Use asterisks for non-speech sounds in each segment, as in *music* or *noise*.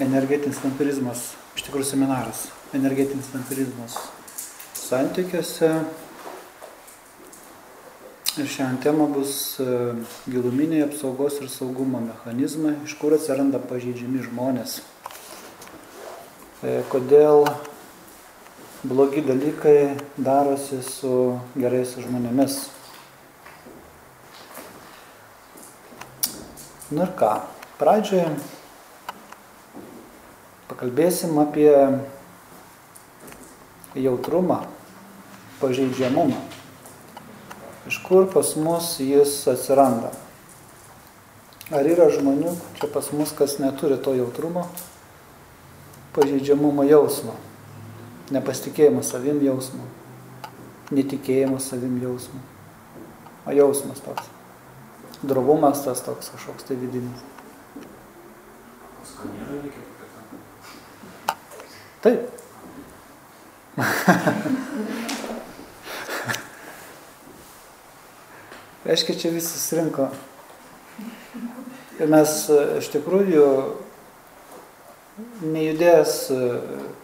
energetinis vampirizmas, iš tikrųjų seminaras, energetinis vampirizmas santykiuose. Ir šiandien tema bus e, giluminiai apsaugos ir saugumo mechanizmai, iš kur atsiranda pažeidžiami žmonės. E, kodėl blogi dalykai darosi su gerais žmonėmis. Nu ir ką, pradžioje pakalbėsim apie jautrumą, pažeidžiamumą. Iš kur pas mus jis atsiranda? Ar yra žmonių čia pas mus, kas neturi to jautrumo, pažeidžiamumo jausmo, nepasitikėjimo savim jausmo, netikėjimo savim jausmo, o jausmas toks. Drovumas tas toks kažkoks tai vidinis. Taip. Reiškia, čia visi susirinko. Ir mes e, iš tikrųjų nejudės e,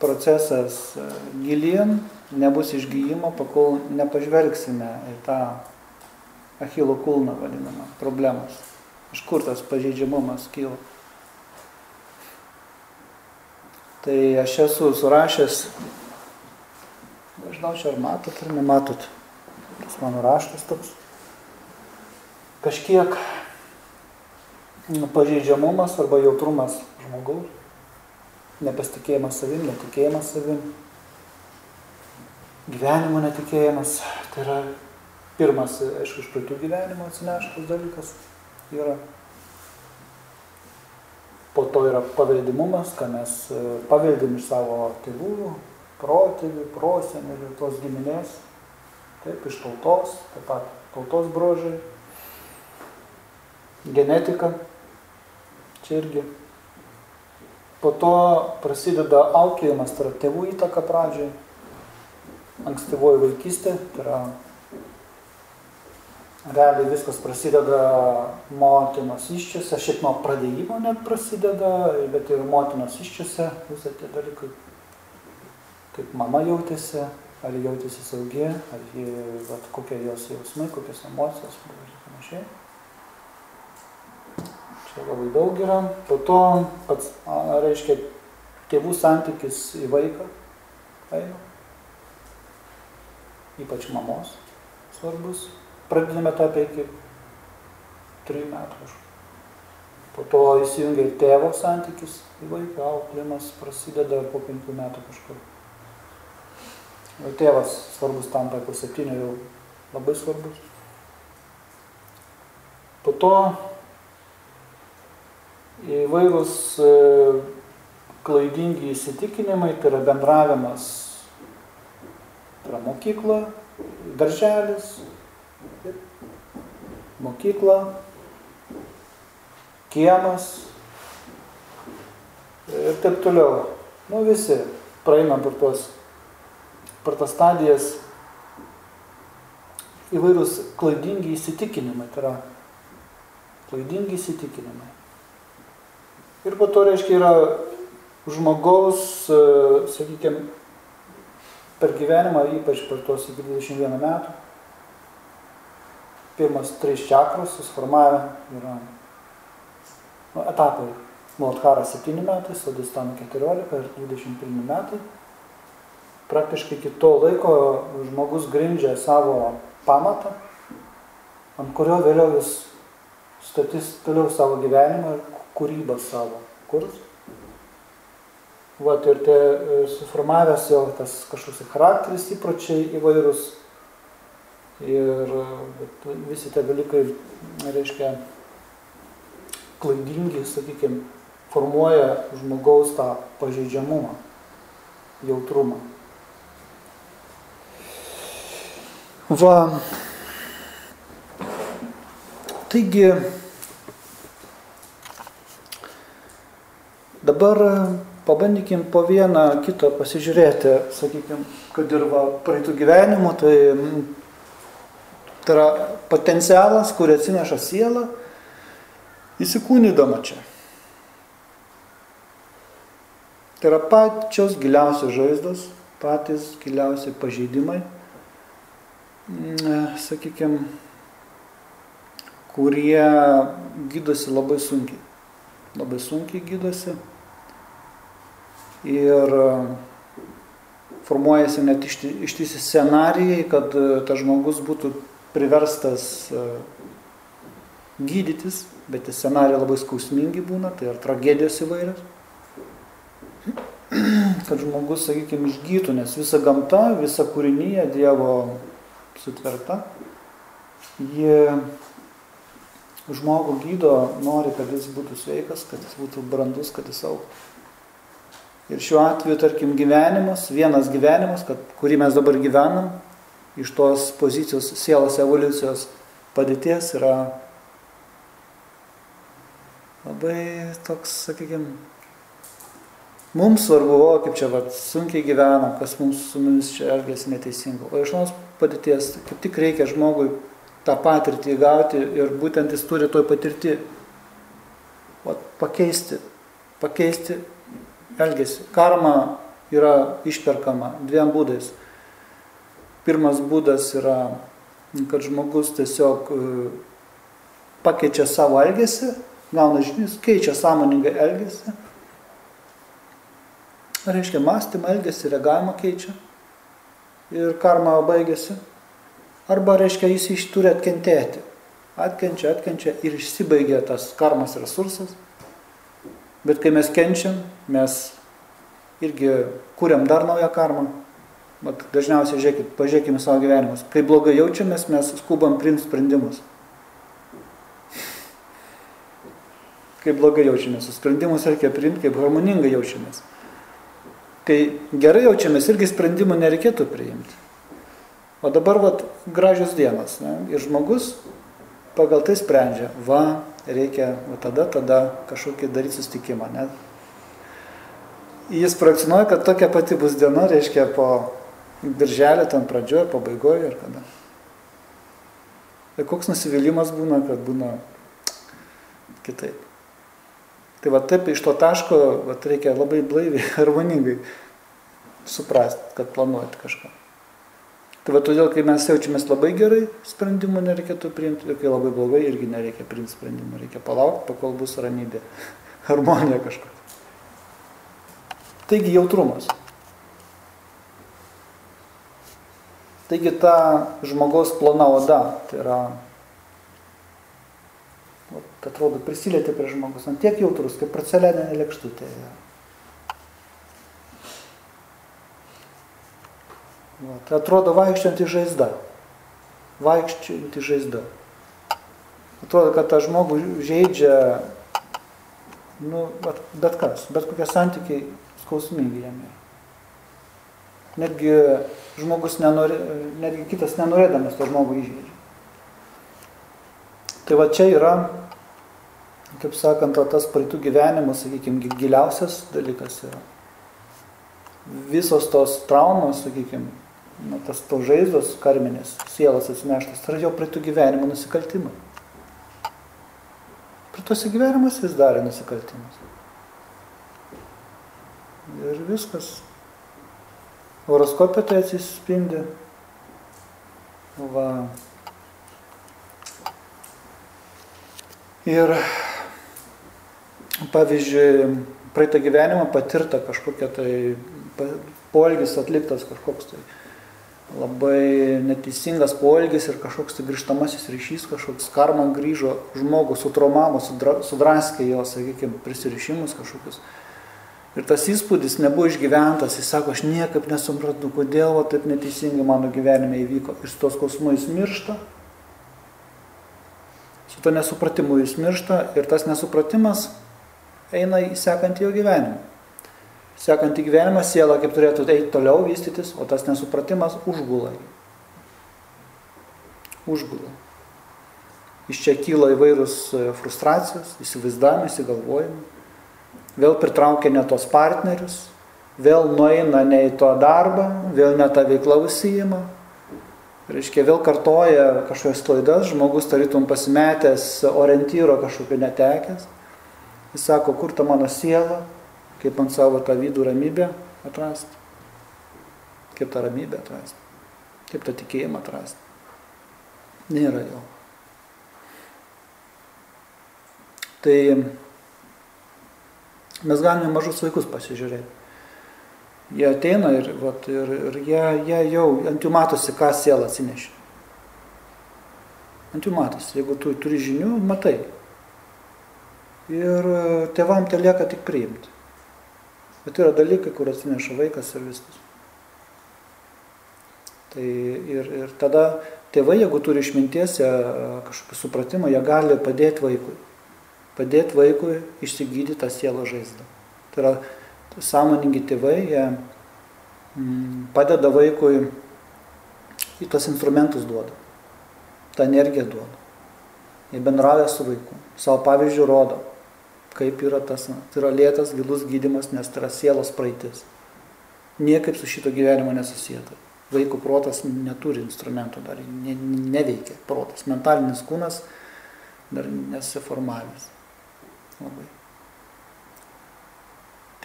procesas e, gilien, nebus išgyjimo, pakol nepažvelgsime į tą Achilo kulną vadinamą problemas. Iš kur tas pažeidžiamumas kyla. Tai aš esu surašęs, nežinau, čia ar matot ar nematot, tas mano raštas toks. Kažkiek pažeidžiamumas arba jautrumas žmogaus, nepasitikėjimas savim, netikėjimas savim, gyvenimo netikėjimas, tai yra pirmas, aišku, iš praeitų gyvenimo atsineštas dalykas yra. Po to yra paveldimumas, ką mes e, paveldim iš savo tėvų, protėvių, prosenelių, tos giminės, taip, iš tautos, taip pat tautos brožai, genetika, čia irgi. Po to prasideda auklėjimas, tai yra tėvų įtaka pradžiai, ankstyvoji vaikystė, tai yra realiai viskas prasideda motinos iščiose, šiaip nuo pradėjimo net prasideda, bet ir motinos iščiose, visą tie dalykai, kaip mama jautėsi, ar jautėsi saugi, ar ji, vat, kokie jos jausmai, kokios emocijos ir panašiai. Čia labai daug yra. Po to pats, reiškia, tėvų santykis į vaiką eina, ypač mamos svarbus pradiniame etape iki 3 metų kažkur. Po to įsijungia ir tėvo santykis į vaiką, auklėjimas prasideda po 5 metų kažkur. Jau tėvas svarbus tampa po 7 jau labai svarbus. Po to įvairūs e, klaidingi įsitikinimai, tai yra bendravimas, tai yra mokykla, darželis, mokykla, kiemas ir taip toliau. Nu visi praeinam per tuos, per tas stadijas įvairūs klaidingi įsitikinimai, tai yra klaidingi įsitikinimai. Ir po to, reiškia, yra žmogaus, e, sakykime, per gyvenimą, ypač per tuos iki 21 metų, pirmas trys čakros susiformavę yra nu, etapai. Muladhara 7 metai, Sadhistana 14 ir 21 metai. Praktiškai iki to laiko žmogus grindžia savo pamatą, ant kurio vėliau jis statys toliau savo gyvenimą ir kūrybą savo kurs. Vat ir te suformavęs jo tas kažkoks charakteris, įpročiai įvairūs, Ir visi tie dalykai, reiškia, klaidingi, sakykime, formuoja žmogaus tą pažeidžiamumą, jautrumą. Va. Taigi, dabar pabandykim po vieną kitą pasižiūrėti, sakykime, kad ir va, praeitų gyvenimų, tai Tai yra potencialas, kurį atsineša siela, įsikūnydama čia. Tai yra pačios giliausios žaizdos, patys giliausi pažeidimai, sakykime, kurie gydosi labai sunkiai. Labai sunkiai gydosi. Ir e, formuojasi net ištisi scenarijai, kad e, tas žmogus būtų priverstas e, gydytis, bet tie scenarijai labai skausmingi būna, tai ir tragedijos įvairios. Kad žmogus, sakykime, išgytų, nes visa gamta, visa kūrinyje Dievo sutverta, jie žmogų gydo, nori, kad jis būtų sveikas, kad jis būtų brandus, kad jis auktų. Ir šiuo atveju, tarkim, gyvenimas, vienas gyvenimas, kad, kurį mes dabar gyvenam, iš tos pozicijos sielos evoliucijos padėties yra labai toks, sakykime, mums svarbu, o kaip čia, vat, sunkiai gyvenam, kas mums su mumis čia elgėsi neteisingai. O iš tos padėties kaip tik reikia žmogui tą patirtį gauti ir būtent jis turi toj patirti o, pakeisti, pakeisti elgesį. Karma yra išperkama dviem būdais. Pirmas būdas yra, kad žmogus tiesiog e, pakeičia savo elgesį, gauna žinius, keičia sąmoningą elgesį. Reiškia, mąstymą, elgesį, reagavimą keičia. Ir karma baigėsi Arba, reiškia, jis iš turi atkentėti. Atkenčia, atkenčia ir išsibaigia tas karmas resursas. Bet kai mes kenčiam, mes irgi kuriam dar naują karmą. Mat, dažniausiai, žiūrėkit, pažiūrėkime savo gyvenimus. Kai blogai jaučiamės, mes skubam priimti sprendimus. Kai blogai jaučiamės, sprendimus reikia priimti, kaip harmoningai jaučiamės. Kai gerai jaučiamės, irgi sprendimų nereikėtų priimti. O dabar vat, gražios dienos. Ne? Ir žmogus pagal tai sprendžia, va, reikia va, tada, tada kažkokį daryti sustikimą. Ne? Jis projekcionuoja, kad tokia pati bus diena, reiškia po birželio, ten pradžioje, pabaigoje ir kada. Ir koks nusivylimas būna, kad būna kitaip. Tai va taip iš to taško va, reikia labai blaiviai, *laughs* harmoningai suprasti, kad planuojate kažką. Tai va todėl, kai mes jaučiamės labai gerai, sprendimų nereikėtų priimti, ir kai labai blogai, irgi nereikia priimti sprendimų, reikia palaukti, pakol bus ramybė, *laughs* harmonija kažkokia. Taigi jautrumas. Taigi ta žmogaus plona oda, tai yra, atrodo, prisilietė prie žmogus, ant tiek jautrus, kaip porcelianinė lėkštutė. Ja. Va, tai atrodo vaikščianti žaizda. Vaikščianti žaizda. Atrodo, kad tą žmogų žaidžia, nu, bet, bet kas, bet kokie santykiai skausmingi jam yra. Netgi žmogus nenori, netgi kitas nenorėdamas to žmogų įžeidžia. Tai va čia yra, kaip sakant, tas praeitų gyvenimų, sakykime, giliausias dalykas yra. Visos tos traumos, sakykime, na, tas to žaizdos karminės, sielos atsineštas, tai yra jo praeitų gyvenimo nusikaltimai. Praeituose gyvenimas vis darė nusikaltimus. Ir viskas. Horoskopė tai atsispindi. Va. Ir pavyzdžiui, praeitą gyvenimą patirta kažkokia tai poelgis atliktas kažkoks tai labai neteisingas poelgis ir kažkoks tai grįžtamasis ryšys, kažkoks karma grįžo, žmogus sutraumavo, sudraskė jo, sakykime, prisirišimus kažkokius. Ir tas įspūdis nebuvo išgyventas, jis sako, aš niekaip nesuprantu, kodėl va, taip neteisingai mano gyvenime įvyko. Ir su tos skausmu jis miršta, su to nesupratimu jis miršta ir tas nesupratimas eina į sekantį jo gyvenimą sekantį gyvenimą siela kaip turėtų eiti toliau, vystytis, o tas nesupratimas užgula. Užgula. Iš čia kyla įvairūs e, frustracijos, įsivaizdavimai, įsigalvojimai. Vėl pritraukia ne tos partnerius, vėl nueina ne į to darbą, vėl ne tą veiklą užsijima. Reiškia, vėl kartoja kažkokias klaidas, žmogus tarytum pasimetęs orientyro kažkokio netekęs. Jis sako, kur ta mano siela, kaip ant savo tą vidų ramybę atrasti, kaip tą ramybę atrasti, kaip tą tikėjimą atrasti. Nėra jo. Tai mes galime mažus vaikus pasižiūrėti. Jie ateina ir, vat, ir, ir jie, jie jau ant jų matosi, ką siela atsinešė. Ant jų matosi, jeigu tu turi žinių, matai. Ir tevam te lieka tik priimti. Bet yra dalykai, kur atsineša vaikas ir viskas. Tai ir, ir tada tėvai, jeigu turi išminties, kažkokį supratimą, jie gali padėti vaikui. Padėti vaikui išsigydyti tą sielo žaizdą. Tai yra sąmoningi tėvai, jie mm, padeda vaikui į tos instrumentus duoda, tą energiją duoda. Jie bendrauja su vaiku, savo pavyzdžių rodo, kaip yra tas, tai yra lėtas, gilus gydimas, nes tai yra sielos praeitis. Niekaip su šito gyvenimo nesusijęta. Vaiko protas neturi instrumentų dar, ne, neveikia protas. Mentalinis kūnas dar nesiformavęs. Labai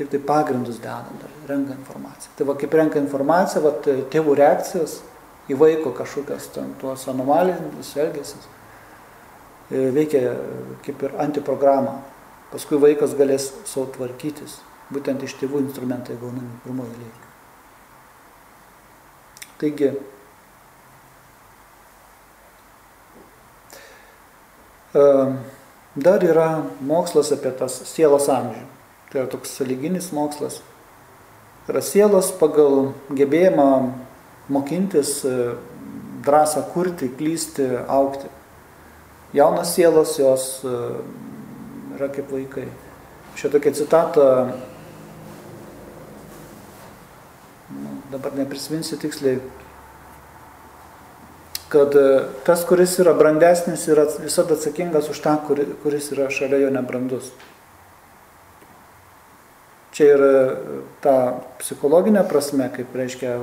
tik tai pagrindus dedam, renka informaciją. Tai va kaip renka informaciją, va tėvų reakcijas į vaiko kažkokias ten tuos anomalinius elgesis e, veikia kaip ir antiprogramą. Paskui vaikas galės savo tvarkytis. Būtent iš tėvų instrumentai gaunami pirmoji eilėje. Taigi, e, dar yra mokslas apie tas sielos amžių. Tai yra toks saliginis mokslas. Yra sielos pagal gebėjimą mokintis, e, drąsą kurti, klysti, aukti. Jaunas sielos jos e, yra kaip vaikai. Šia tokia citata, nu, dabar neprisiminsiu tiksliai, kad e, tas, kuris yra brandesnis, yra visada atsakingas už tą, kuris yra šalia jo nebrandus. Čia yra ta psichologinė prasme, kaip reiškia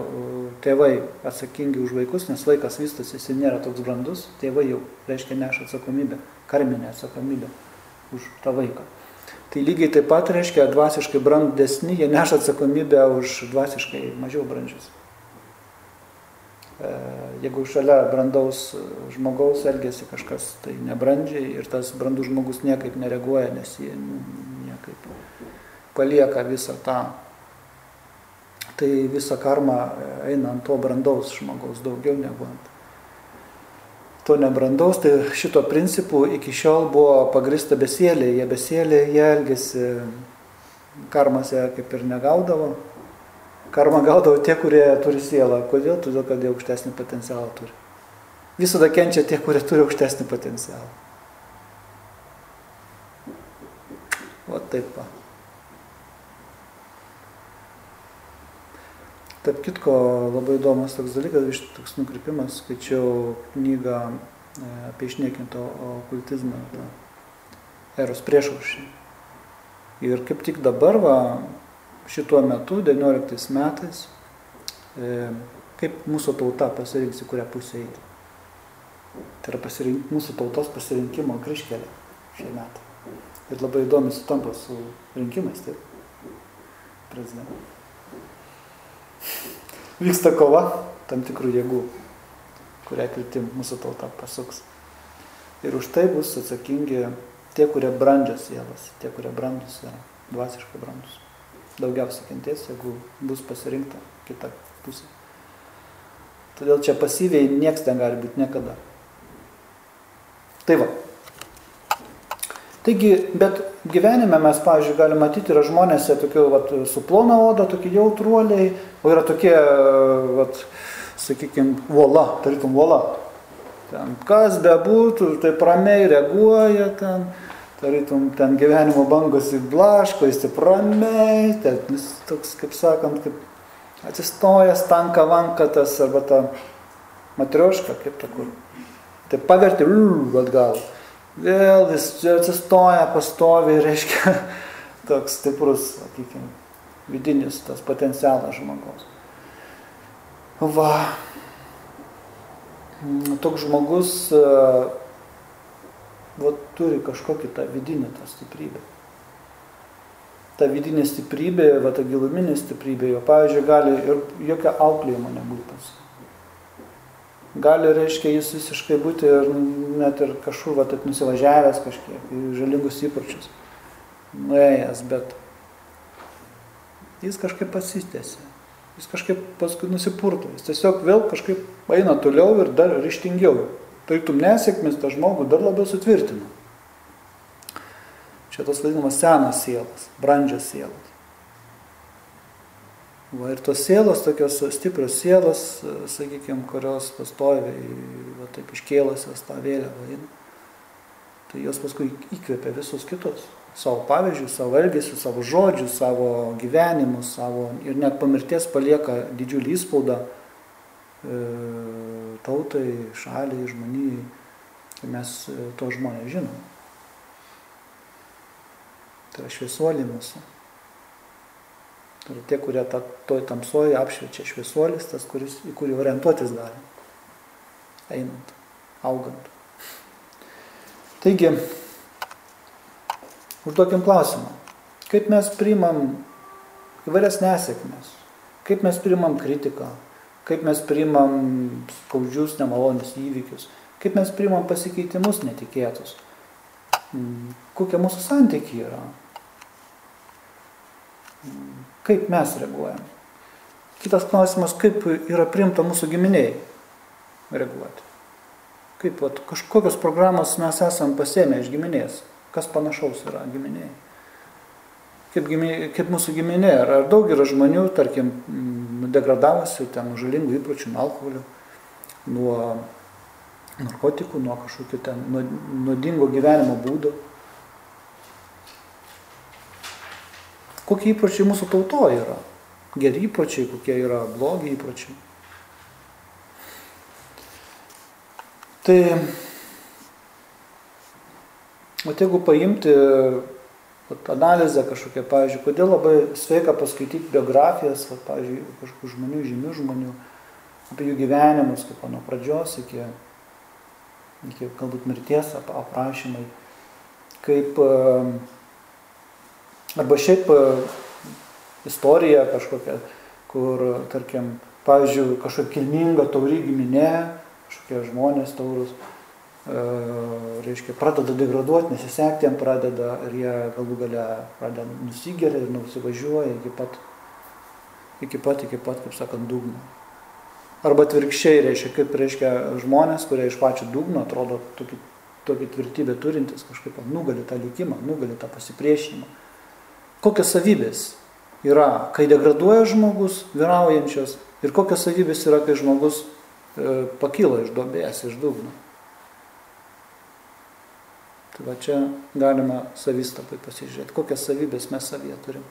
tėvai atsakingi už vaikus, nes vaikas vystosi, jis nėra toks brandus, tėvai jau reiškia neša atsakomybę, karminę atsakomybę už tą vaiką. Tai lygiai taip pat reiškia dvasiškai brandesni, jie neša atsakomybę už dvasiškai mažiau brandžius. E, jeigu šalia brandaus žmogaus elgesi kažkas tai nebrandžiai ir tas brandus žmogus niekaip nereaguoja, nes jie niekaip palieka visą tą. Tai visa karma eina ant to brandaus žmogaus daugiau negu ant to nebrandaus. Tai šito principu iki šiol buvo pagrista besėlė. Jie besėlė, jie elgesi, karmas jie kaip ir negaudavo. Karma gaudavo tie, kurie turi sielą. Kodėl? Todėl, kad jie aukštesnį potencialą turi. Visada kenčia tie, kurie turi aukštesnį potencialą. O taip va. Tarp kitko, labai įdomus toks dalykas, toks nukrypimas, skaičiau knygą e, apie išniekinto okultizmą, eros priešaušį. Ir kaip tik dabar, va, šituo metu, 19 metais, e, kaip mūsų tauta pasirinks į kurią pusę eiti. Tai yra pasirink, mūsų tautos pasirinkimo kryškelė šie metai. Ir labai įdomi sutampa su rinkimais, taip, prezidentui vyksta kova tam tikrų jėgų, kurią kryptim mūsų tauta pasuks. Ir už tai bus atsakingi tie, kurie brandžios sielas, tie, kurie brandus yra, dvasiškai brandus. Daugiausiai kentės, jeigu bus pasirinkta kita pusė. Todėl čia pasyviai nieks ten gali būti niekada. Tai va. Taigi, bet gyvenime mes, pavyzdžiui, galime matyti, yra žmonėse tokių, vat, su plona oda, tokie jautruoliai, o yra tokie, vat, sakykime, vola, tarytum vola. Ten kas bebūtų, taip ramiai reaguoja ten, tarytum ten gyvenimo bangos įblaško, jis taip ramiai, ten, jis toks, kaip sakant, kaip atsistojęs tanka vankatas arba ta matrioška, kaip ta kur. Tai paverti, atgal vėl jis atsistoja pastoviai, reiškia, *laughs* toks stiprus, sakykime, vidinis tas potencialas žmogaus. Va, toks žmogus va, turi kažkokį tą vidinį tą stiprybę. ta vidinė stiprybė, va ta giluminė stiprybė, jo pavyzdžiui, gali ir jokio auklėjimo nebūti pas. Gali, reiškia, jis visiškai būti ir net ir kažkur, va, taip nusivažiavęs kažkiek, žalingus įpročius, nuėjęs, bet jis kažkaip pasistėsi, jis kažkaip paskui nusipurto, jis tiesiog vėl kažkaip eina toliau ir dar ryštingiau. Tarytum nesėkmės tą žmogų dar labiau sutvirtina. Čia tos vadinamas senas sielas, brandžios sielos. Va, ir tos sielos, tokios stiprios sielos, sakykime, kurios pastoviai, va, taip iškėlusios tą vėliavą, tai jos paskui įkvėpia visus kitus. Savo pavyzdžių, savo elgesių, savo žodžių, savo gyvenimų, savo ir net pamirties palieka didžiulį įspaudą e, tautai, šaliai, žmonijai. Mes e, to žmonės žinom. Tai yra šviesuoliai mūsų. Tai yra tie, kurie ta, toj tamsoje apšviečia šviesuolis, tas, kuris, į kurį orientuotis gali. Einant, augant. Taigi, užduokim klausimą. Kaip mes priimam įvairias nesėkmes? Kaip mes priimam kritiką? Kaip mes priimam skaudžius, nemalonius įvykius? Kaip mes priimam pasikeitimus netikėtus? Mm, kokie mūsų santykiai yra? Kaip mes reaguojam? Kitas klausimas, kaip yra priimta mūsų giminiai reaguoti. Kaip vat, kažkokios programos mes esam pasėmę iš giminės, kas panašaus yra giminiai. Kaip, giminė, kaip mūsų giminė, ar, ar daug yra žmonių, tarkim, degradavusių ten žalingų įpročių, nuo alkoholio, nuo narkotikų, nuo kažkokių ten nuodingo gyvenimo būdų. kokie įpročiai mūsų tautoje yra. Geri įpročiai, kokie yra blogi įpročiai. Tai, o jeigu paimti vat, analizę kažkokią, pavyzdžiui, kodėl labai sveika paskaityti biografijas, vat, pavyzdžiui, kažkokių žmonių, žymių žmonių, apie jų gyvenimus, kaip nuo pradžios iki, iki galbūt mirties aprašymai, kaip uh, Arba šiaip e, istorija kažkokia, kur, tarkim, pavyzdžiui, kažkokia kilminga tauri giminė, kažkokie žmonės taurus, reiškia, pradeda degraduoti, nesisekti jam pradeda ir jie galų gale pradeda nusigeria ir nusivažiuoja iki pat, iki pat, iki pat, kaip sakant, dugno. Arba atvirkščiai, reiškia, kaip reiškia žmonės, kurie iš pačio dugno atrodo tokį, tokį tvirtybę turintis, kažkaip nugali tą likimą, nugali tą pasipriešinimą kokios savybės yra, kai degraduoja žmogus, vyraujančios, ir kokios savybės yra, kai žmogus e, pakyla iš dobės, iš dugno. Tai va čia galima savistapai pasižiūrėti, kokias savybės mes savyje turim.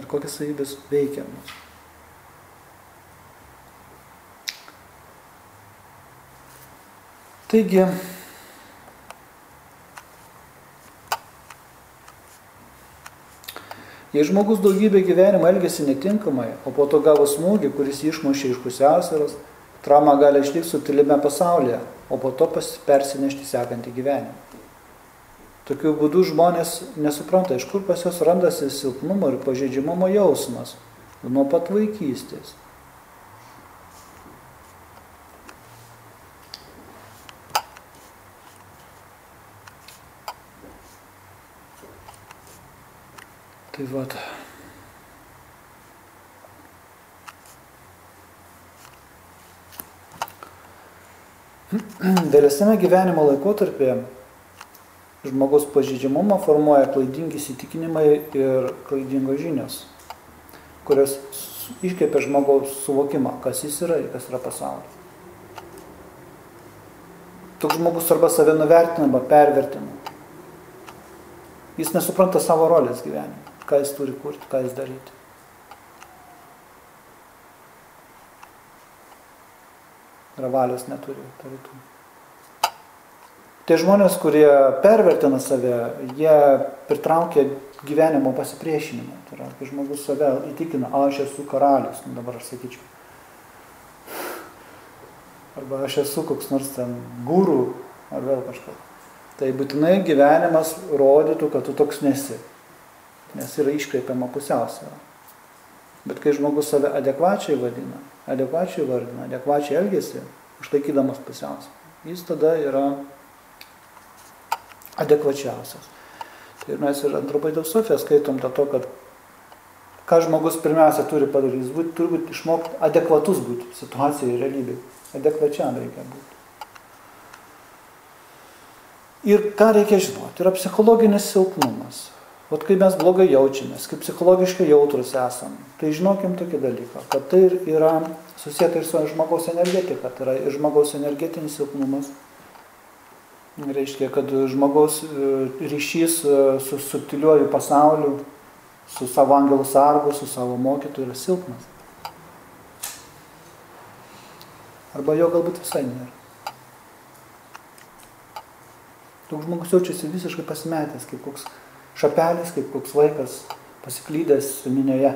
Ir kokias savybės veikia mus. Taigi, Jei žmogus daugybę gyvenimo elgesi netinkamai, o po to gavo smūgį, kuris išmušė iš pusiausvėros, trauma gali išlikti sutilime pasaulyje, o po to persinešti sekantį gyvenimą. Tokiu būdu žmonės nesupranta, iš kur pas juos randasi silpnumo ir pažeidžiamumo jausmas nuo pat vaikystės. Tai vat. *clears throat* Vėlesnėme gyvenimo laikotarpėje žmogaus pažydžiamumą formuoja klaidingi įsitikinimai ir klaidingos žinios, kurios iškėpia žmogaus suvokimą, kas jis yra ir kas yra pasaulis. Toks žmogus arba save nuvertina, arba pervertina. Jis nesupranta savo rolės gyvenime ką jis turi kurti, ką jis daryti. Ir valios neturi, tarytum. Tie žmonės, kurie pervertina save, jie pritraukia gyvenimo pasipriešinimą. Tai yra, kai žmogus save įtikina, aš esu karalius, nu, dabar aš sakyčiau. Arba aš esu koks nors ten gūrų, ar vėl kažkas. Tai būtinai gyvenimas rodytų, kad tu toks nesi. Nes yra iškreipiama pusiausvėra. Bet kai žmogus save adekvačiai vadina, adekvačiai vardina, adekvačiai elgesi, išlaikydamas pusiausvėrą, jis tada yra adekvačiausias. Tai mes ir antropoidosofiją skaitom dėl to, kad ką žmogus pirmiausia turi padaryti, jis būt, turi būti išmokti adekvatus būti situacijai, realybėje. Adekvačiam reikia būti. Ir ką reikia žinoti, yra psichologinis silpnumas. Vat kai mes blogai jaučiamės, kaip psichologiškai jautrus esam, tai žinokim tokį dalyką, kad tai yra susijęta ir su žmogaus energetika, tai yra ir žmogaus energetinis silpnumas. Reiškia, kad žmogaus e, ryšys e, su subtiliuoju pasauliu, su savo angelų sargu, su savo mokytoju yra silpnas. Arba jo galbūt visai nėra. Toks žmogus jaučiasi visiškai pasimetęs, kaip koks šapelis, kaip koks vaikas pasiklydęs minioje.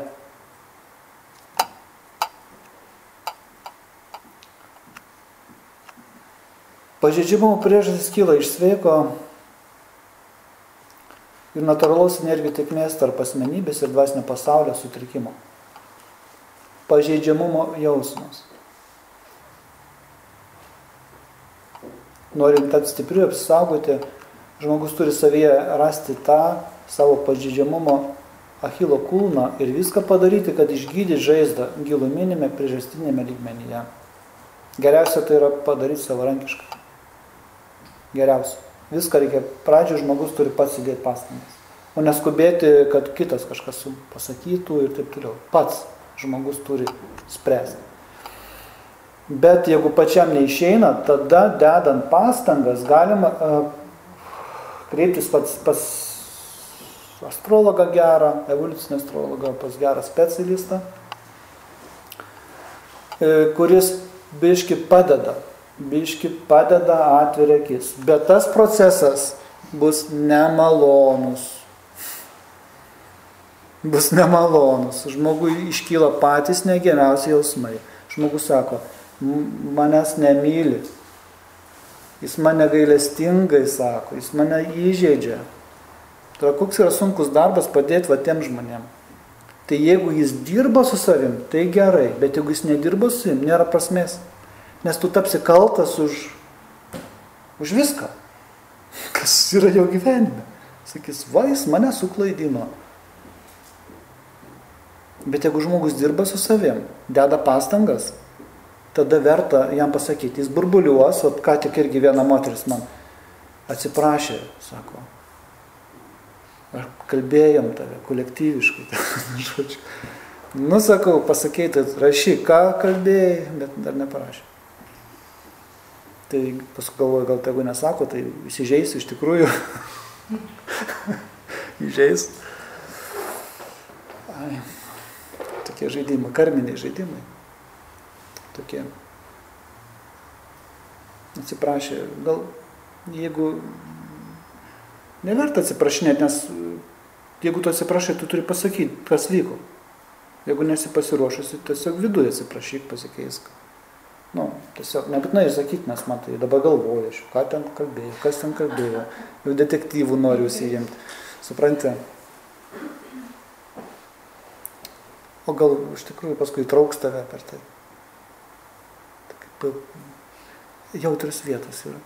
Pažeidžiamumo priežastis kyla iš sveiko ir natūralaus energijų tekmės tarp asmenybės ir dvasinio pasaulio sutrikimo. Pažeidžiamumo jausmas. Norint tapti stipriu, apsaugoti, žmogus turi savyje rasti tą savo pažydžiamumo Achilo kulną ir viską padaryti, kad išgydyti žaizdą giluminėme priežastinėme lygmenyje. Geriausia tai yra padaryti savarankiškai. Geriausia. Viską reikia, pradžioje žmogus turi pats įdėti pastangas. O neskubėti, kad kitas kažkas pasakytų ir taip toliau. Pats žmogus turi spręsti. Bet jeigu pačiam neišeina, tada dedant pastangas galima uh, kreiptis pats pas astrologą gerą, evoliucinį astrologą, pas gerą specialistą, uh, kuris biški padeda, biški padeda atveria akis. Bet tas procesas bus nemalonus. Bus nemalonus. Žmogui iškyla patys negeriausi jausmai. Žmogus sako, manęs nemyli. Jis mane gailestingai sako, jis mane įžeidžia. Tai koks yra sunkus darbas padėti va tiem žmonėm. Tai jeigu jis dirba su savim, tai gerai, bet jeigu jis nedirba su savim, nėra prasmės. Nes tu tapsi kaltas už, už viską, *laughs* kas yra jo gyvenime. Sakys, va, jis mane suklaidino. Bet jeigu žmogus dirba su savim, deda pastangas, tada verta jam pasakyti, jis burbuliuos, o ką tik irgi viena moteris man atsiprašė, sako, kalbėjom tave kolektyviškai. *laughs* nu, sakau, pasakyti, tai rašyk, ką kalbėjai, bet dar neparašė. Tai paskui galvoju, gal tegu nesako, tai įsižeis iš tikrųjų. *laughs* Įžeis. Ai, tokie žaidimai, karminiai žaidimai tokie. Atsiprašė, gal jeigu neverta atsiprašinėti, nes jeigu tu atsiprašai, tu turi pasakyti, kas vyko. Jeigu nesi pasiruošusi, tiesiog viduje atsiprašyk, pasikeisk. Nu, tiesiog nebūtinai išsakyti, nes man tai dabar galvoju, aš ką ten kalbėjau, kas ten kalbėjo, jau detektyvų noriu įsijimti. Suprantate? O gal iš tikrųjų paskui trauks tave per tai jautrus vietos yra.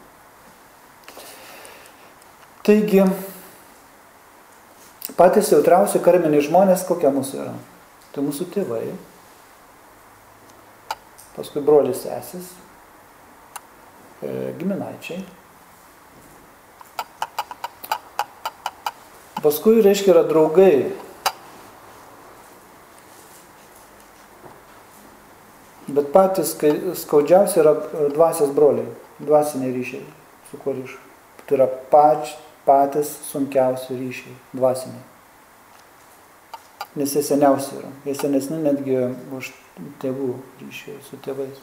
Taigi, patys jautriausi karminiai žmonės, kokie mūsų yra? Tai mūsų tėvai, paskui brolis sesis, e, giminaičiai. Paskui, reiškia, yra draugai, Bet patys skaudžiausi yra dvasios broliai, dvasiniai ryšiai, su kuo ryšiu. Tai yra pač, patys sunkiausi ryšiai, dvasiniai. Nes jie seniausi yra. Jie senesni netgi už tėvų ryšiai su tėvais.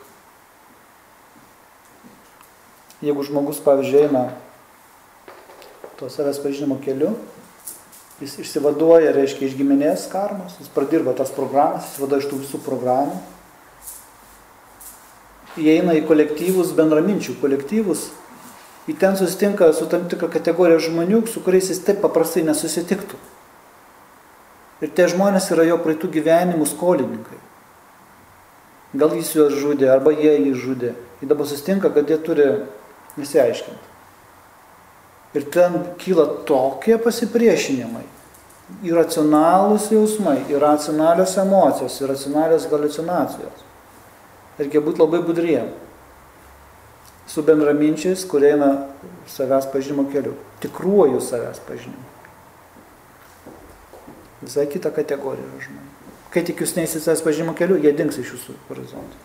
Jeigu žmogus, pavyzdžiui, eina to savęs pažinimo keliu, jis išsivaduoja, reiškia, iš giminės karmos, jis pradirba tas programas, jis vada iš tų visų programų įeina į kolektyvus, bendraminčių kolektyvus, į ten susitinka su tam tikra kategorija žmonių, su kuriais jis taip paprastai nesusitiktų. Ir tie žmonės yra jo praeitų gyvenimų skolininkai. Gal jis juos žudė, arba jie jį žudė. Ir dabar susitinka, kad jie turi įsiaiškinti. Ir ten kyla tokie pasipriešinimai. Iracionalūs jausmai, iracionalios emocijos, iracionalios halucinacijos. Reikia būti labai budriem. Su bendraminčiais, kurie eina savęs pažinimo keliu. Tikruoju savęs pažinimu. Visai kita kategorija žmonių. Kai tik jūs neįsit savęs pažinimo keliu, jie dings iš jūsų horizontų.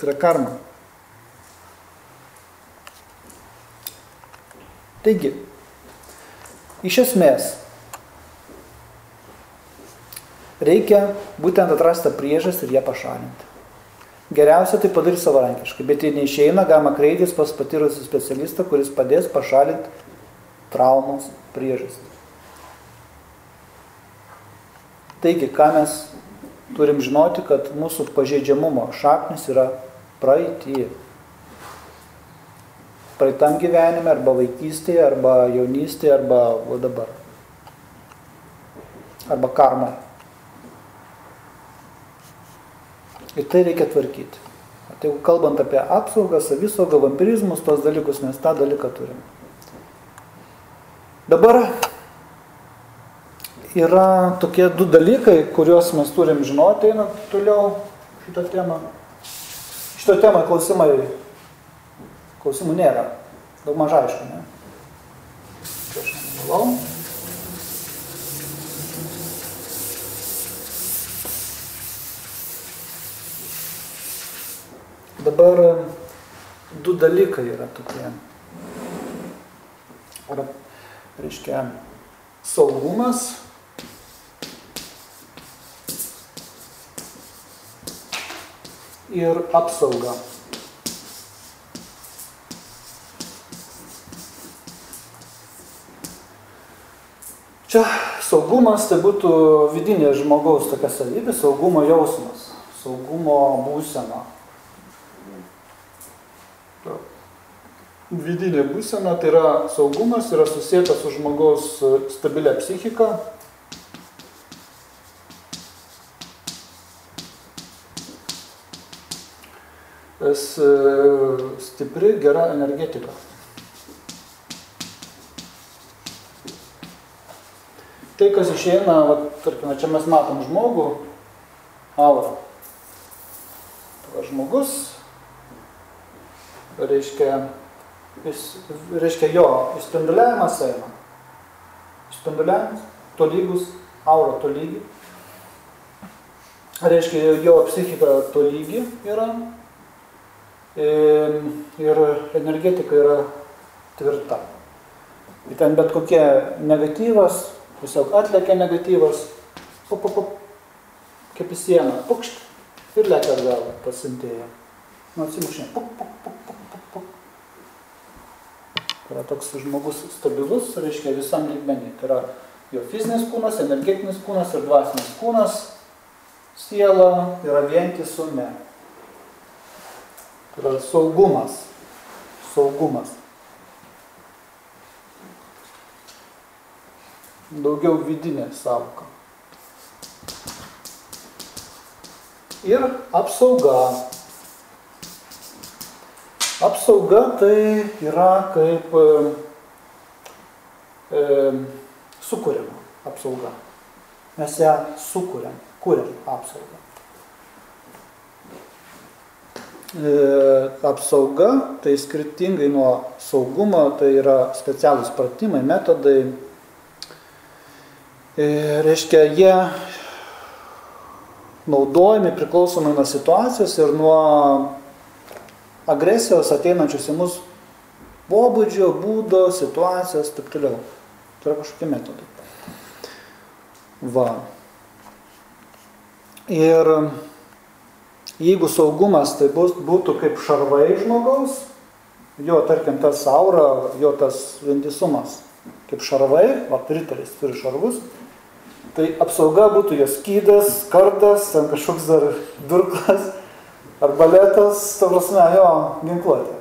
Tai yra karma. Taigi, iš esmės, reikia būtent atrasti priežas ir ją pašalinti. Geriausia tai padaryti savarankiškai, bet jei neišeina, galima kreiptis pas patyrusių specialistą, kuris padės pašalinti traumos priežastį. Taigi, ką mes turim žinoti, kad mūsų pažeidžiamumo šaknis yra praeitį. Praeitam gyvenime, arba vaikystėje, arba jaunystėje, arba dabar. Arba karmai. Ir tai reikia tvarkyti. Tai jeigu kalbant apie apsaugą, savisaugą, vampirizmus, tos dalykus, mes tą dalyką turime. Dabar yra tokie du dalykai, kuriuos mes turim žinoti, einant toliau šitą temą. Šitą temą klausimai, klausimų nėra. Daug mažai aišku, ne? Aš nevalau. Dabar du dalykai yra tokie. Yra, reiškia, saugumas ir apsauga. Čia saugumas tai būtų vidinė žmogaus tokia savybė, saugumo jausmas, saugumo būsena. Vidinė būsena tai yra saugumas, yra susijęs su žmogaus stabilia psichika, stipri, gera energetika. Tai, kas išeina, va, tarkime, čia mes matom žmogų, aurą. Tai žmogus, reiškia, jis, reiškia jo, išspinduliavimas eina. Išspinduliavimas, tolygus, aura tolygi. Reiškia, jo psichika tolygi yra, ir energetika yra tvirta. Ir ten bet kokie negatyvas, tiesiog atlekia negatyvas, pop, pop, pop, kaip į sieną, pukšt, ir lekia atgal pasintėja. Nu, atsimušė, puk, puk, puk. Tai yra toks žmogus stabilus, reiškia visam lygmenį. Tai yra jo fizinis kūnas, energetinis kūnas ir dvasinis kūnas, siela yra vientisume. Tai yra saugumas. Saugumas. Daugiau vidinė savoka. Ir apsauga. Apsauga tai yra kaip e, sukūrima apsauga. Mes ją sukūrėm, kūrėm apsaugą. E, apsauga, tai skirtingai nuo saugumo, tai yra specialūs pratimai, metodai. E, reiškia, jie naudojami priklausomai nuo situacijos ir nuo agresijos ateinančios į mus pobūdžio, būdo, situacijos, taip toliau. Tai yra kažkokie metodai. Va. Ir Jeigu saugumas tai bus, būtų kaip šarvai žmogaus, jo, tarkim, tas aura, jo tas vientisumas, kaip šarvai, va, riteris turi šarvus, tai apsauga būtų jos skydas, kardas, ten kažkoks dar durklas, arbaletas, ta prasme, jo, ginkluotė.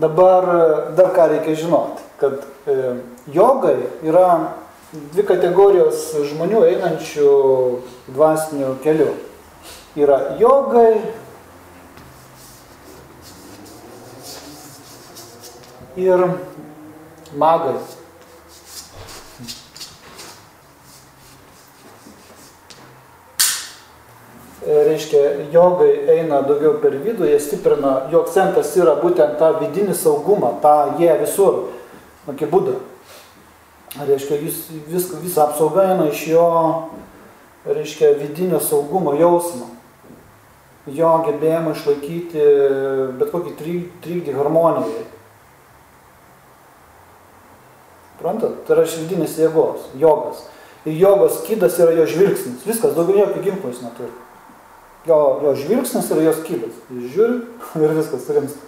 Dabar dar ką reikia žinoti, kad e, jogai yra dvi kategorijos žmonių einančių dvasiniu keliu. Yra jogai ir magai. Reiškia, jogai eina daugiau per vidų, jie stiprina, jo akcentas yra būtent tą vidinį saugumą, tą jie visur, kaip būda. Reiškia, vis, vis, visa apsauga eina iš jo, reiškia, vidinio saugumo jausmo. Jo gebėjimą išlaikyti bet kokį trikdį harmonijai. Prantat, tai yra širdinis jėgos, jogas. Ir jogos skydas yra jo žvilgsnis. Viskas, daugiau jokio ginklo jis neturi. Jo, jo žvilgsnis yra jos skydas. Jis žiūri *laughs* ir viskas rimsta.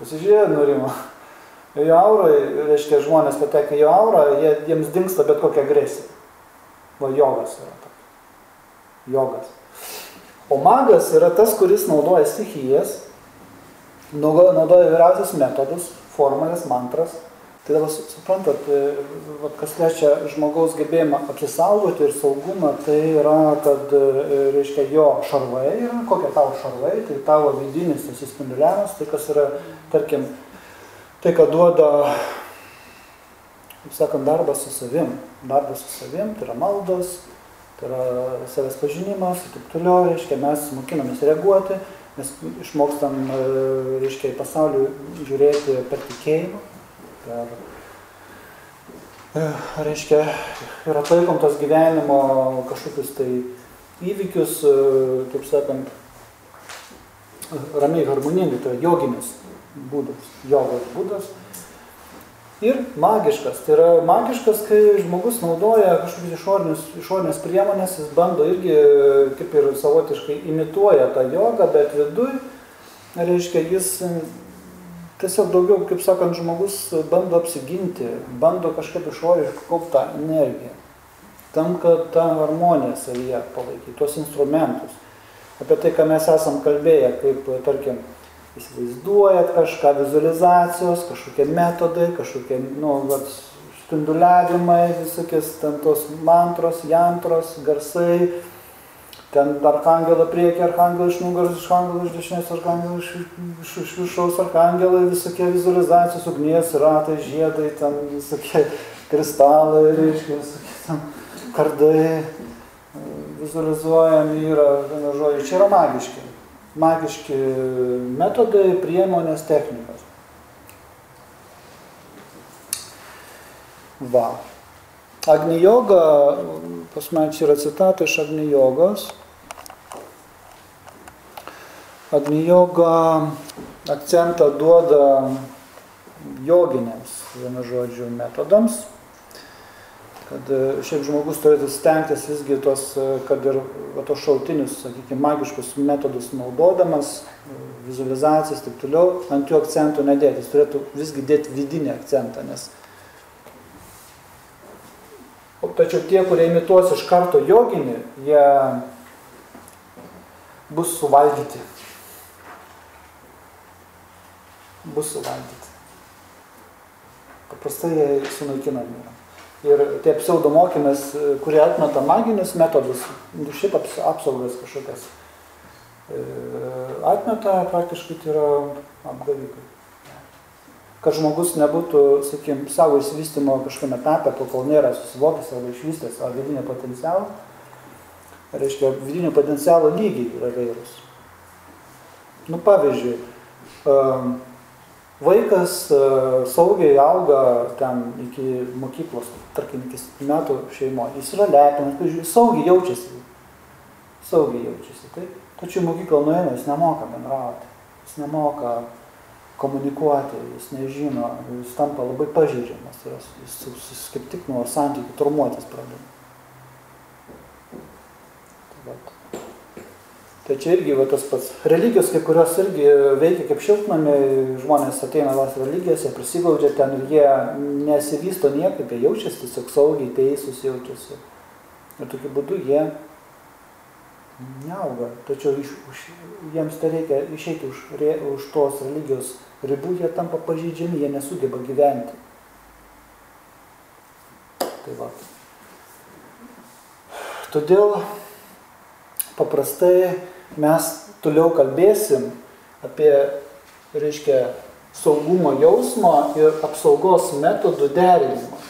Pasižiūrėjo, nurimo. Jo aurą, reiškia, žmonės patekia jo aurą, jie, jiems dinksta bet kokia agresija. Va, jogas yra toks. Jogas. O magas yra tas, kuris naudoja stichijas, naudoja vyriausius metodus, formalės, mantras, Tai dabar suprantat, e, kas liečia žmogaus gebėjimą apsisaugoti ir saugumą, tai yra, kad, e, reiškia, jo šarvai yra, kokie tavo šarvai, tai tavo vidinis susispinduliavimas, tai kas yra, tarkim, tai, ką duoda, kaip sakant, darbas su savim. Darbas su savim, tai yra maldos, tai yra savęs pažinimas ir taip toliau, reiškia, mes mokinamės reaguoti, mes išmokstam, e, reiškia, į pasaulį žiūrėti per tikėjimą per, e, reiškia, ir atlaikom tos gyvenimo kažkokius tai įvykius, e, taip sakant, ramiai harmoningai, tai joginis būdas, jogos būdas. Ir magiškas, tai yra magiškas, kai žmogus naudoja kažkokius išorinius, išorinės priemonės, jis bando irgi kaip ir savotiškai imituoja tą jogą, bet viduj, reiškia, jis tiesiog daugiau, kaip sakant, žmogus bando apsiginti, bando kažkaip išoriškai kaupti tą energiją. Tam, kad tą harmoniją savyje palaikyti, tuos instrumentus. Apie tai, ką mes esam kalbėję, kaip, tarkim, įsivaizduojat kažką, vizualizacijos, kažkokie metodai, kažkokie, nu, vat, spinduliavimai, visokios ten tos mantros, jantros, garsai, ten arkangelą priekį, arkangelą iš nugaros, arkangelą iš dešinės, arkangelą iš, iš, iš viršaus, arkangelai, visokie vizualizacijos, ugnies, ratai, žiedai, ten visokie kristalai, reiškia, visokie ten kardai vizualizuojami yra, vienu žodžiu, čia yra magiški. Magiški metodai, priemonės, technikos. Va. Agni joga, pas man čia yra citata iš Agni jogos, Agnijoga akcentą duoda joginiams, vienu žodžiu, metodams, kad e, šiaip žmogus turėtų stengtis visgi tos, e, kad ir tos šaltinius, sakykime, magiškus metodus naudodamas, e, vizualizacijas ir taip toliau, ant jų akcentų nedėti, jis turėtų visgi dėti vidinį akcentą, nes Tačiau tie, kurie imituos iš karto joginį, jie bus suvalgyti bus suvalgyti. Paprastai jie sunaikinami yra. Ir tie pseudomokymas, kurie atmeta maginius metodus, šiaip apsaugas kažkokias, e, atmeta praktiškai tai yra apgavikai. Kad žmogus nebūtų, sakykim, savo įsivystimo kažkame etape, kol nėra susivokęs arba išvystęs savo vidinio potencialą, reiškia, vidinio potencialo lygiai yra vairūs. Nu, pavyzdžiui, Vaikas e, saugiai auga ten iki mokyklos, tarkim, iki metų šeimoje. Jis yra lepinamas, saugiai jaučiasi. Saugiai jaučiasi. Taip? Tačiau mokyklą nueina, jis nemoka bendrauti. Jis nemoka komunikuoti, jis nežino, jis tampa labai pažeidžiamas. Jis, jis, jis kaip tik nuo santykių turmuotis pradeda. Tai vat. Tai čia irgi va, tas pats. Religijos, kai kurios irgi veikia kaip šiltnami, žmonės ateina vas religijas, jie prisigaudžia ten ir jie nesivysto niekaip, jie jaučiasi tiesiog saugiai, teisūs jaučiasi. Ir tokiu būdu jie Neauga. Tačiau iš, už, jiems tai reikia išeiti už, už tos religijos ribų, jie tampa pažydžiami, jie nesugeba gyventi. Tai va. Todėl paprastai mes toliau kalbėsim apie, reiškia, saugumo jausmo ir apsaugos metodų derinimą.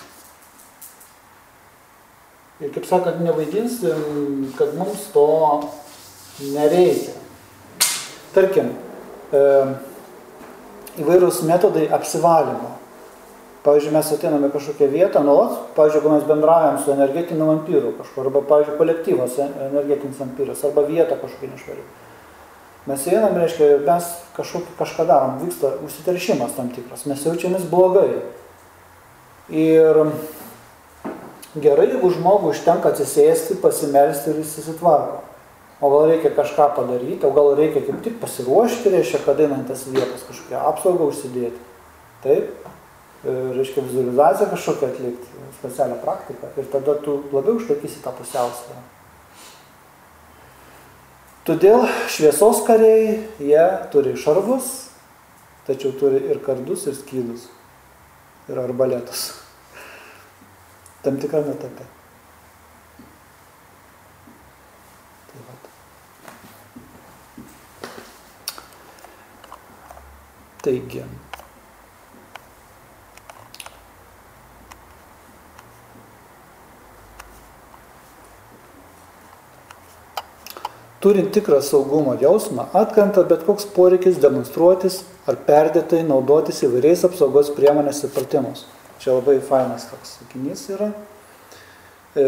Ir kaip sakant, nevaidinsim, kad mums to nereikia. Tarkim, e, įvairūs metodai apsivalymo. Pavyzdžiui, mes ateiname kažkokią vietą, nuolat, pavyzdžiui, jeigu mes bendraujam su energetiniu vampyru kažkur, arba, pavyzdžiui, kolektyvas energetinis vampyras, arba vieta kažkokia nešvari. Mes einam, reiškia, mes kažkokį, kažką darom, vyksta užsiteršimas tam tikras, mes jaučiamės blogai. Ir Gerai, jeigu žmogui užtenka atsisėsti, pasimelsti ir jis susitvarko. O gal reikia kažką padaryti, o gal reikia kaip tik pasiruošti, reiškia, kad einantis vietas kažkokią apsaugą užsidėti. Taip, reiškia vizualizaciją kažkokią atlikti, specialią praktiką. Ir tada tu labiau išlaikysi tą pusiausvyrą. Todėl šviesos kariai, jie turi šarvus, tačiau turi ir kardus, ir skydus. Ir arbaletus tam tikrame etape. Tai. Taigi. Turint tikrą saugumo jausmą, atkrenta bet koks poreikis demonstruotis ar perdėtai naudotis įvairiais apsaugos priemonės supratimus. Čia labai fainas toks sakinys yra. E,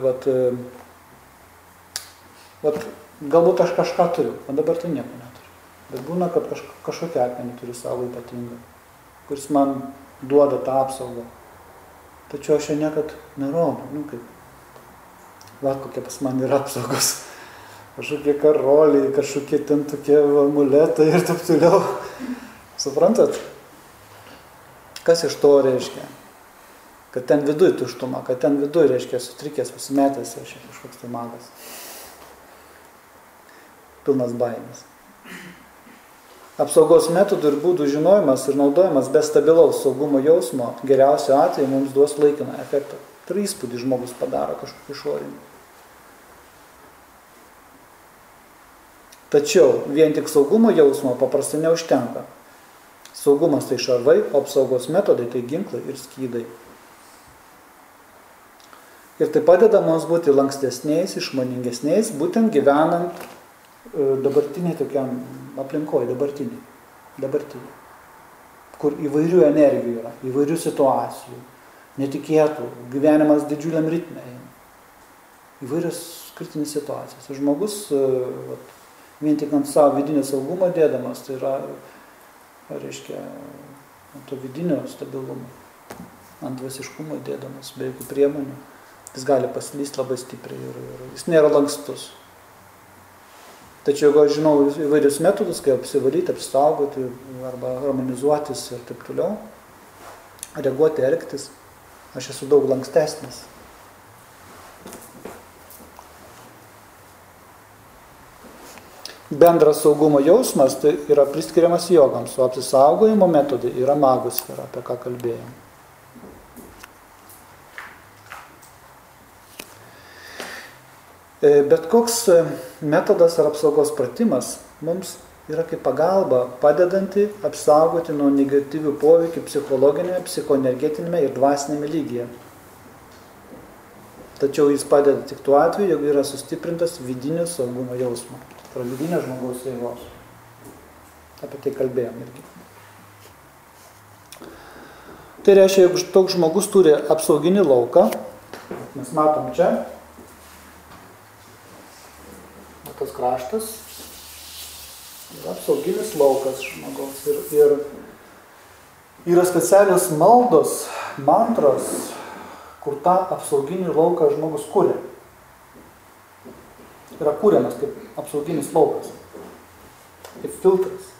vat, e, vat, galbūt aš kažką turiu, o dabar tai nieko neturiu. Bet būna, kad kaž, kažkokią akmenį turiu savo ypatingą, kuris man duoda tą apsaugą. Tačiau aš jo niekad nerodo. Nu, kaip, va, kokie pas man yra apsaugos. Kažkokie karoliai, kažkokie ten tokie amuletai ir taip toliau. Suprantat? Kas iš to reiškia? Kad ten viduj tuštuma, kad ten viduj reiškia sutrikęs, pasimetęs, reiškia kažkoks tai magas. Pilnas baimės. Apsaugos metodų ir būdų žinojimas ir naudojimas be stabilaus saugumo jausmo geriausiu atveju mums duos laikiną efektą. Tai įspūdį žmogus padaro kažkokį išorinį. Tačiau vien tik saugumo jausmo paprastai neužtenka. Saugumas tai šarvai, o apsaugos metodai tai ginklai ir skydai. Ir tai padeda mums būti lankstesniais, išmoningesniais, būtent gyvenant e, dabartiniai tokiam aplinkoje, dabartiniai. Dabartiniai. Kur įvairių energijų yra, įvairių situacijų, netikėtų, gyvenimas didžiuliam ritme eina. Įvairios kritinės situacijos. Žmogus e, vat, vien tik ant savo vidinio saugumo dėdamas, tai yra reiškia, ant to vidinio stabilumo, ant dvasiškumo dėdamas, be jokių priemonių, jis gali paslysti labai stipriai ir, ir jis nėra lankstus. Tačiau jeigu aš žinau įvairius metodus, kaip apsivalyti, apsaugoti arba harmonizuotis ir taip toliau, reaguoti, elgtis, aš esu daug lankstesnis. Bendras saugumo jausmas tai yra priskiriamas jogams, o apsisaugojimo metodai yra magų sfera, apie ką kalbėjom. E, bet koks e, metodas ar apsaugos pratimas mums yra kaip pagalba padedanti apsaugoti nuo negatyvių poveikių psichologinėme, psichoenergetinėme ir dvasinėme lygyje. Tačiau jis padeda tik tuo atveju, jeigu yra sustiprintas vidinio saugumo jausmo tai yra vidinės žmogaus jėgos. Apie tai kalbėjom irgi. Tai reiškia, jeigu toks žmogus turi apsauginį lauką, mes matom čia, tas kraštas, yra apsauginis laukas žmogaus. Ir, ir yra specialios maldos, mantros, kur tą apsauginį lauką žmogus kūrė yra kūriamas kaip apsauginis laukas, kaip filtras,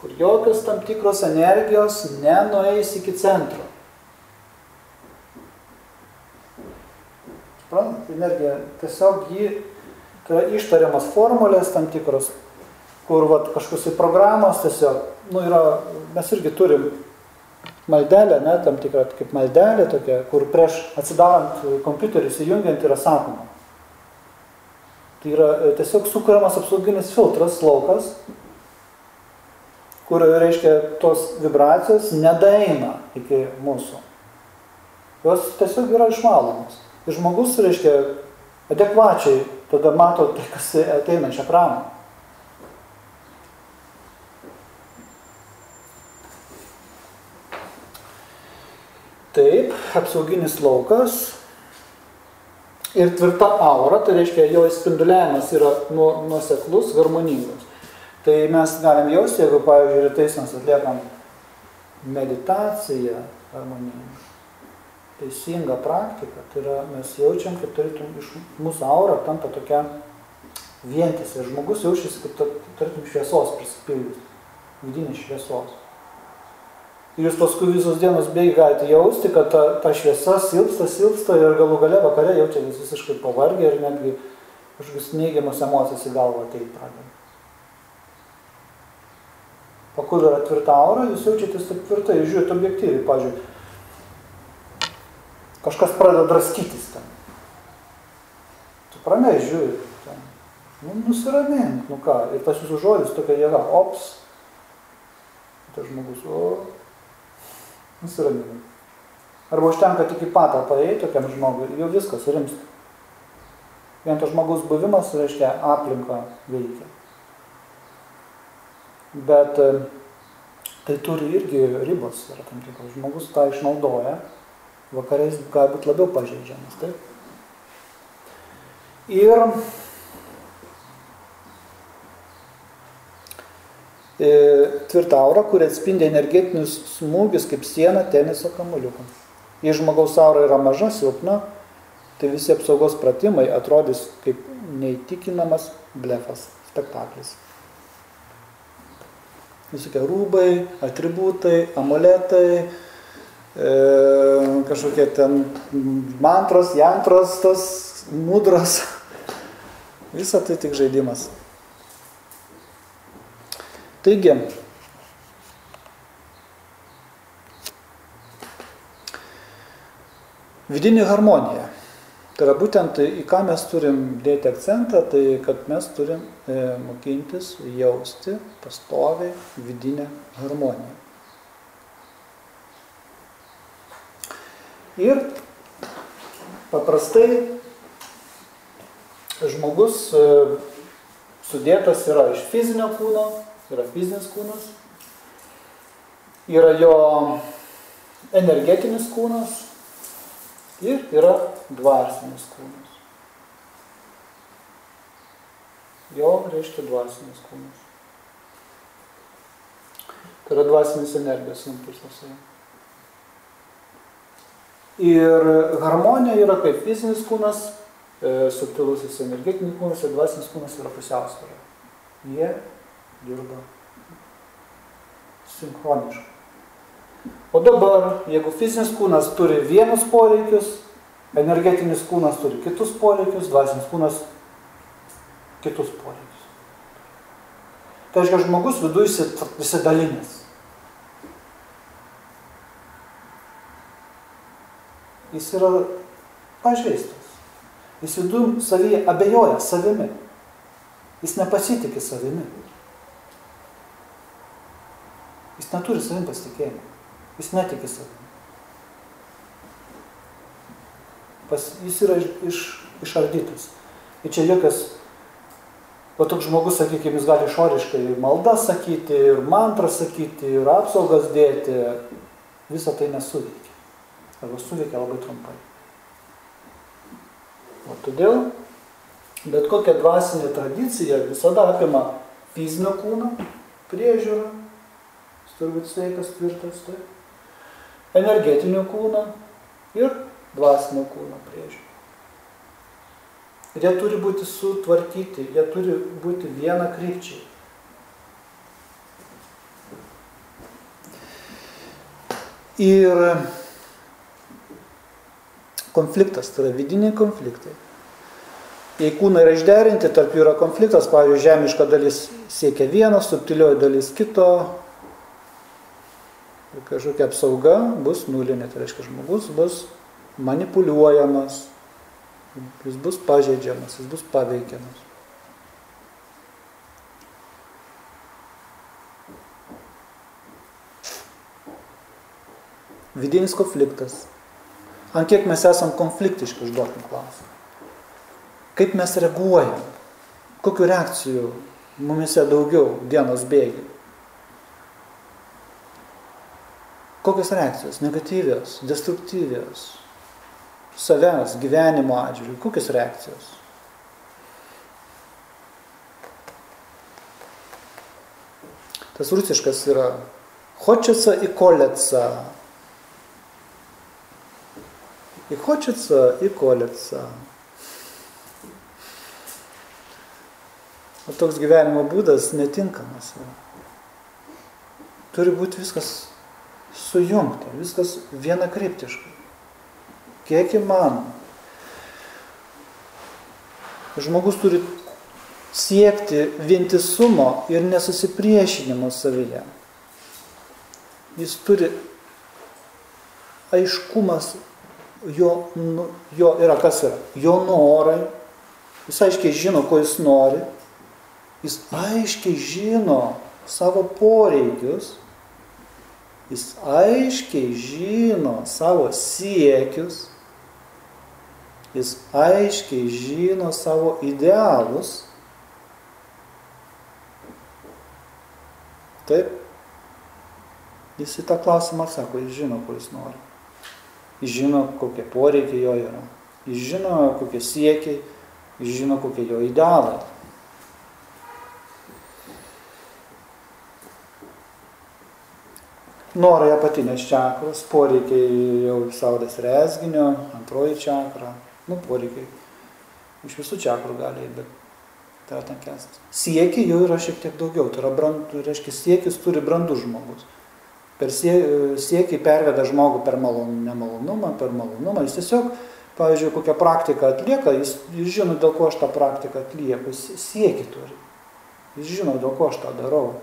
kur jokios tam tikros energijos nenueis iki centro. Suprantat, energija tiesiog jį Tai yra ištariamas formulės tam tikros, kur vat, kažkokios programos tiesiog, nu yra, mes irgi turim maldelę, ne, tam tikrą kaip maldelė tokia, kur prieš atsidarant kompiuterį įsijungiant yra sakoma. Tai yra e, tiesiog sukuriamas apsauginis filtras, laukas, kur, reiškia, tos vibracijos nedaeina iki mūsų. Jos tiesiog yra išvalomos. Ir žmogus, reiškia, adekvačiai tada mato tai, kas ateina iš ekrano. Taip, apsauginis laukas ir tvirta aura, tai reiškia, jo spinduliavimas yra nuoseklus, harmoningas. Tai mes galim jausti, jeigu, pavyzdžiui, rytais mes atliekam meditaciją harmoningą, teisingą praktiką, tai yra mes jaučiam, kad tarytum iš mūsų aura tampa tokia vientisė. Žmogus jaučiasi, kaip tarytum šviesos prisipildys, vidinės šviesos. Ir jūs paskui visos dienos bėgi galite jausti, kad ta, ta šviesa silpsta, silpsta ir galų gale vakare jaučiatės visiškai pavargę ir netgi kažkokius neigiamas emocijas į galvą ateiti pradeda. O kur yra tvirta aura, jūs jaučiatės taip tvirtai, jūs žiūrite objektyviai, pažiūrėjau, kažkas pradeda draskytis ten. Tu ramiai žiūri, ten. Nu, nusiramink, nu ką, ir tas jūsų žodis tokia jėga, ops, tas žmogus, o, nusiramina. Arba užtenka tik į patalpą eiti tokiam žmogui, jau viskas rimsta. Vien to žmogaus buvimas, reiškia, aplinką veikia. Bet e, tai turi irgi ribos, yra tam tikros. Žmogus tą išnaudoja, vakariais galbūt labiau pažeidžiamas. Taip? Ir E, tvirta aura, kuri atspindi energetinius smūgius kaip siena teniso kamuliuką. Jei žmogaus aura yra maža, silpna, tai visi apsaugos pratimai atrodys kaip neįtikinamas blefas, spektaklis. Visokie rūbai, atributai, amuletai, e, kažkokie ten mantros, jantros, tos mudros. Visa tai tik žaidimas. Taigi, vidinė harmonija. Tai yra būtent į ką mes turim dėti akcentą, tai kad mes turim e, mokintis jausti pastoviai vidinę harmoniją. Ir paprastai žmogus e, sudėtas yra iš fizinio kūno, yra fizinis kūnas, yra jo energetinis kūnas ir yra dvasinis kūnas. Jo reiškia dvasinis kūnas. Tai yra dvasinis energijos impulsas. Ir harmonija yra kaip fizinis kūnas, e, subtilusis energetinis kūnas ir dvasinis kūnas yra pusiausvėra. Jie dirba sinchroniškai. O dabar, jeigu fizinis kūnas turi vienus poreikius, energetinis kūnas turi kitus poreikius, dvasinis kūnas kitus poreikius. Tai reiškia, žmogus viduje įsidalinęs. Jis yra pažeistas. Jis viduje savyje abejoja savimi. Jis nepasitikė savimi. Jis neturi savim pasitikėjimo. Jis netiki savim. Pas, jis yra iš, iš, išardytas. Ir čia jokios, o toks žmogus, sakykime, jis gali išoriškai maldą sakyti, ir mantrą sakyti, ir apsaugas dėti. Visą tai nesuveikia. Arba suveikia labai trumpai. O todėl bet kokia dvasinė tradicija visada apima fizinio kūno priežiūrą, turi būti sveikas, tvirtas, tai energetinio kūno ir dvasinio kūno priežiūra. Ir jie turi būti sutvarkyti, jie turi būti viena krypčiai. Ir konfliktas, tai yra vidiniai konfliktai. Jei kūnai yra išderinti, tarp jų yra konfliktas, pavyzdžiui, žemiška dalis siekia vieno, subtilioji dalis kito, kažkokia apsauga bus nulinė, tai reiškia žmogus bus manipuliuojamas, jis bus pažeidžiamas, jis bus paveikiamas. Vidinis konfliktas. Ant kiek mes esam konfliktiški, užduokim klausimą. Kaip mes reaguojam? Kokiu reakcijų mumise daugiau dienos bėgi? Kokios reakcijos? Negatyvios, destruktyvios, savęs, gyvenimo atžvilgių. Kokios reakcijos? Tas rusiškas yra hočica į koleca. Į hočica į koleca. O toks gyvenimo būdas netinkamas yra. Turi būti viskas sujungta, viskas vienakryptiškai. Kiek įmanoma. Žmogus turi siekti vientisumo ir nesusipriešinimo savyje. Jis turi aiškumas jo, nu, jo yra kas yra? Jo norai. Jis aiškiai žino, ko jis nori. Jis aiškiai žino savo poreikius. Jis aiškiai žino savo siekius. Jis aiškiai žino savo idealus. Taip. Jis į tą klausimą atsako, jis žino, ko jis nori. Jis žino, kokie poreikiai jo yra. Jis žino, kokie siekiai, jis žino, kokie jo idealai. Norai apatinės čakros, poreikiai jau saulės rezginio, antroji čakra, nu poreikiai. Iš visų čakrų gali, bet tai yra tankesnis. Siekiai jau yra šiek tiek daugiau, tai yra brand, reiškia, siekis turi brandus žmogus per siekį perveda žmogų per malon, nemalonumą, per malonumą. Jis tiesiog, pavyzdžiui, kokią praktiką atlieka, jis, jis žino, dėl ko aš tą praktiką atlieku, jis siekį turi. Jis žino, dėl ko aš tą darau.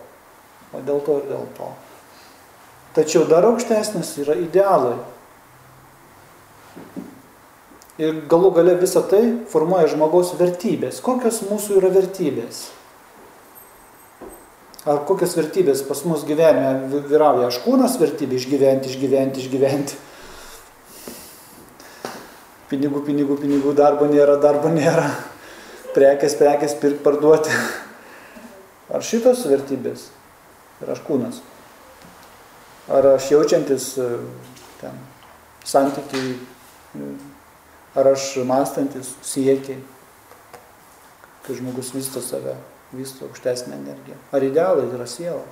O dėl to ir dėl to. Tačiau dar aukštesnis yra idealai. Ir galų gale visą tai formuoja žmogaus vertybės. Kokios mūsų yra vertybės? Ar kokios vertybės pas mus gyvenime vyrauja? Aš kūnas vertybė išgyventi, išgyventi, išgyventi. Pinigų, pinigų, pinigų, darbo nėra, darbo nėra. Prekės, prekės, pirk, parduoti. Ar šitos vertybės? Ir aš kūnas. Ar aš jaučiantis e, ten santykiai, e, ar aš mąstantis siekiai, kai žmogus vysto save vysto aukštesnę energiją. Ar idealai yra siela?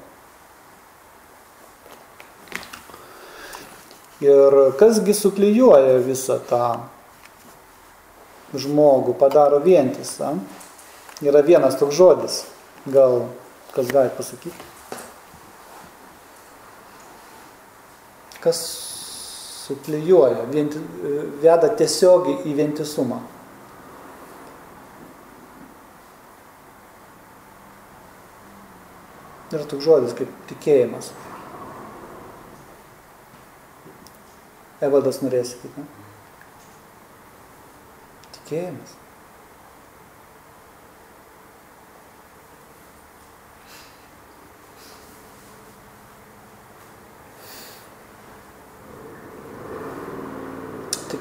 Ir kasgi suklyjuoja visą tą žmogų, padaro vientisą. Yra vienas toks žodis, gal kas gali pasakyti? Kas suklyjuoja, vienti, veda tiesiogiai į vientisumą. yra toks žodis kaip tikėjimas. Evaldas norės sakyti, ne? Tikėjimas.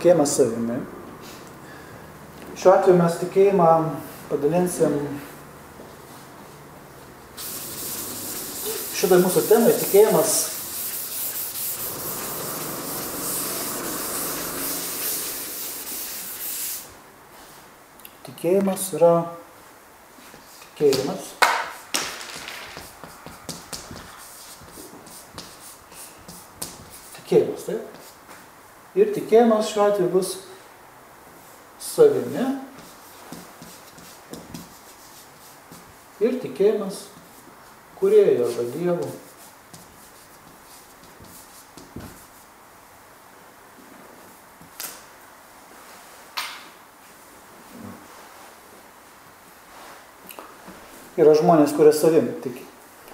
Tikėjimas savimi. Šiuo atveju mes tikėjimą padalinsim šitai mūsų temai tikėjimas tikėjimas yra tikėjimas, taip? Ir tikėjimas šiuo atveju bus savimi ir tikėjimas kurėjo arba Dievu. Yra žmonės, kurie savim tiki,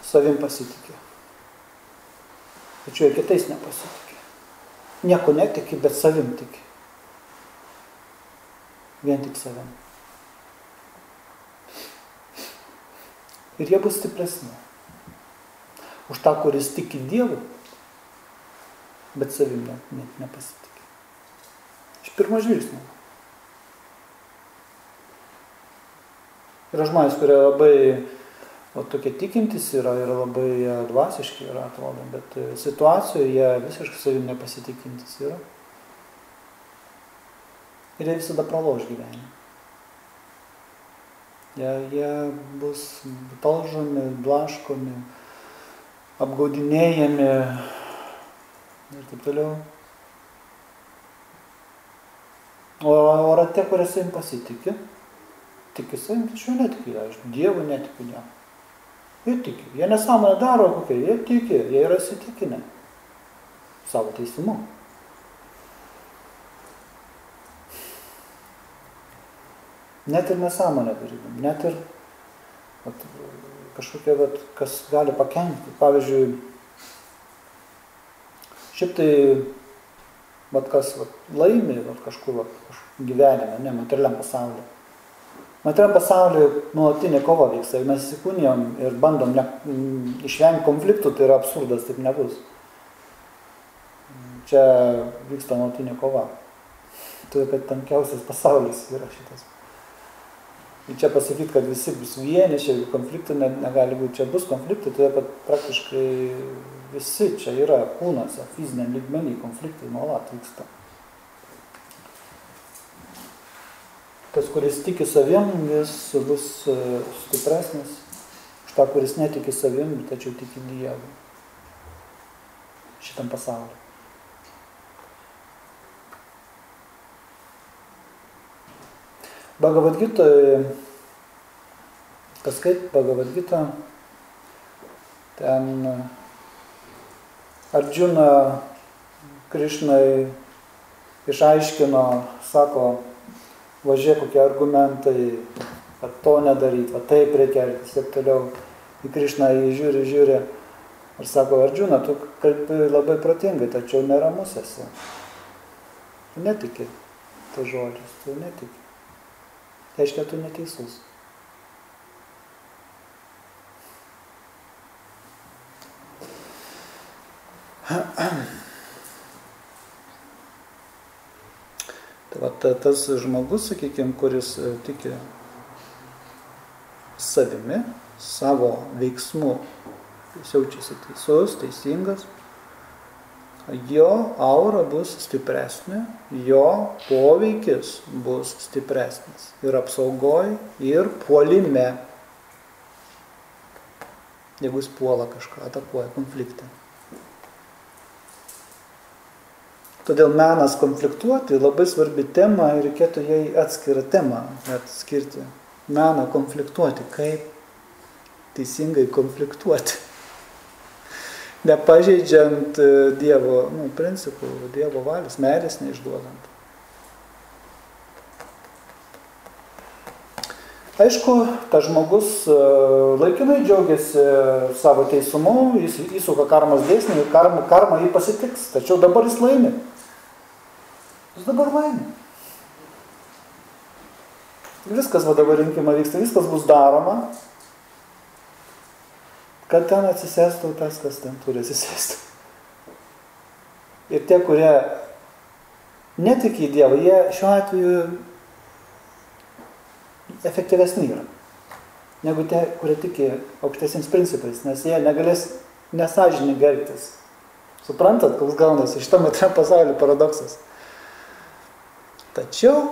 savim pasitikė. Tačiau ir kitais nepasitikė. Nieko netiki, bet savim tiki. Vien tik savim. Ir jie bus stipresni. Už tą, kuris tiki Dievu, bet savim net, net nepasitikė. Iš pirmo žvilgsnio. Yra žmonės, kurie labai o, tokie tikintis yra ir labai e, dvasiški yra, atrodo, bet e, situacijoje jie visiškai savim nepasitikintis yra. Ir jie visada pralož gyvenimą. Jie, jie bus talžomi, blaškomi, apgaudinėjami ir taip toliau. O, o rate, kurie savim pasitikė, tiki savim, tačiau netiki, aš Dievu netikiu nieko. Jie tiki. Jie nesąmonę daro kokie, jie tiki, jie yra įsitikinę savo teisumu. Net ir nesąmonę darydami, net ir vat, kažkokie, vat, kas gali pakengti. Pavyzdžiui, šiaip tai, vat, kas vat, laimi vat, kažkur kažkur gyvenime, ne materialiam pasaulyje Materiam pasaulyje nuolatinė kova vyksta ir mes įsikūnijom ir bandom ne, m, išvengti konfliktų, tai yra absurdas, taip nebus. Čia vyksta nuolatinė kova. Tai kad tankiausias pasaulis yra šitas. Ir čia pasakyti, kad visi bus vieni, čia konfliktų ne, negali būti, čia bus konfliktų, tai kad praktiškai visi čia yra kūnuose, fiziniam lygmenį konfliktai nuolat vyksta. Tas, kuris tiki savim, jis bus e, stipresnis už tą, kuris netiki savim, tačiau tiki Dievu. Šitam pasauliu. Bhagavad Gita, kas skait Bhagavad Gita, ten Arjuna Krišnai išaiškino, sako, va žiūrėk kokie argumentai, kad to nedaryti, va taip reikia elgtis ir toliau. Į Krišną jį žiūri, ir sako, Ardžiūna, tu kalbi labai protingai, tačiau neramus esi. Tu netiki to žodžius, tu netiki. Tai reiškia, tu neteisus. Tai *clears throat* va, ta, tas žmogus, sakykime, kuris e, tiki savimi, savo veiksmu, jis jaučiasi teisus, teisingas, jo aura bus stipresnė, jo poveikis bus stipresnis ir apsaugoj, ir puolime, jeigu jis puola kažką, atakuoja konfliktą. Todėl menas konfliktuoti labai svarbi tema ir reikėtų jai atskirą temą atskirti. Meną konfliktuoti, kaip teisingai konfliktuoti. Nepažeidžiant e, Dievo nu, principų, Dievo valios, meilės neišduodant. Aišku, tas žmogus e, laikinai džiaugiasi savo teisumu, jis įsuka karmos dėsnį ir karma, karma jį pasitiks, tačiau dabar jis laimi. Jis dabar laimi. Viskas va dabar rinkimai vyksta, viskas bus daroma, kad ten atsisėstų tas, kas ten turi atsisėsti. Ir tie, kurie netiki į Dievą, jie šiuo atveju efektyvesni yra negu tie, kurie tiki aukštesniais principais, nes jie negalės nesažininkai elgtis. Suprantat, koks gaunasi šitame pasaulio paradoksas. Tačiau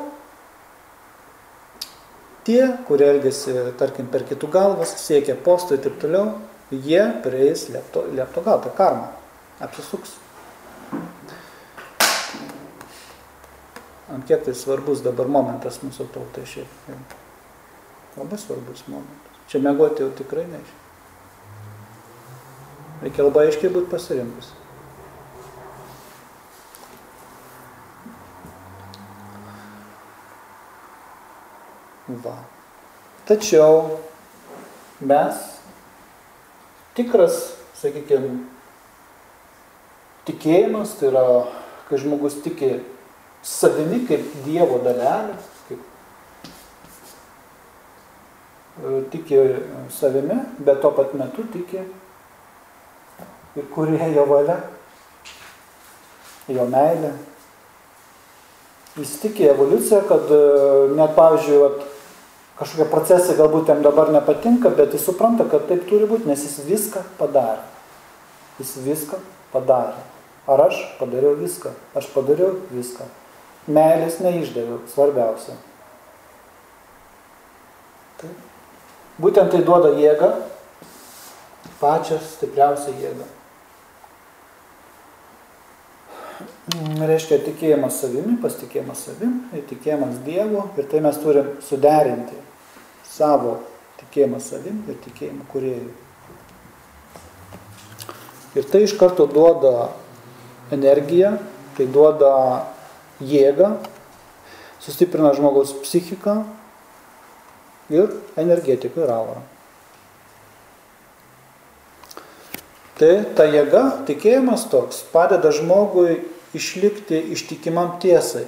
tie, kurie elgesi, tarkim, per kitų galvas, siekia postų ir taip toliau, jie prieis liepto gal, tai karma, apsisuks. Ant kiek tai svarbus dabar momentas mūsų tautai šiaip. Labai svarbus momentas. Čia mėgoti jau tikrai nežinau. Reikia labai aiškiai būti pasirinkus. Va. Tačiau mes tikras, sakykime, tikėjimas, tai yra, kai žmogus tiki savimi kaip Dievo dalelė, kaip e, tiki savimi, bet tuo pat metu tiki ir kurie jo valia, jo meilė. Jis tiki evoliuciją, kad e, net, pavyzdžiui, vat, kažkokie procesai galbūt jam dabar nepatinka, bet jis supranta, kad taip turi būti, nes jis viską padarė. Jis viską padarė. Ar aš padariau viską? Aš padariau viską. Meilės neišdaviau, svarbiausia. Taip. Būtent tai duoda jėgą, pačią stipriausią jėgą. Mm, reiškia tikėjimas savimi, pasitikėjimas savim, tikėjimas Dievu ir tai mes turim suderinti savo tikėjimą savim ir tikėjimą kuriejui. Ir tai iš karto duoda energiją, tai duoda jėgą, sustiprina žmogaus psichiką ir energetiką ir aurą. Tai ta jėga, tikėjimas toks, padeda žmogui išlikti ištikimam tiesai.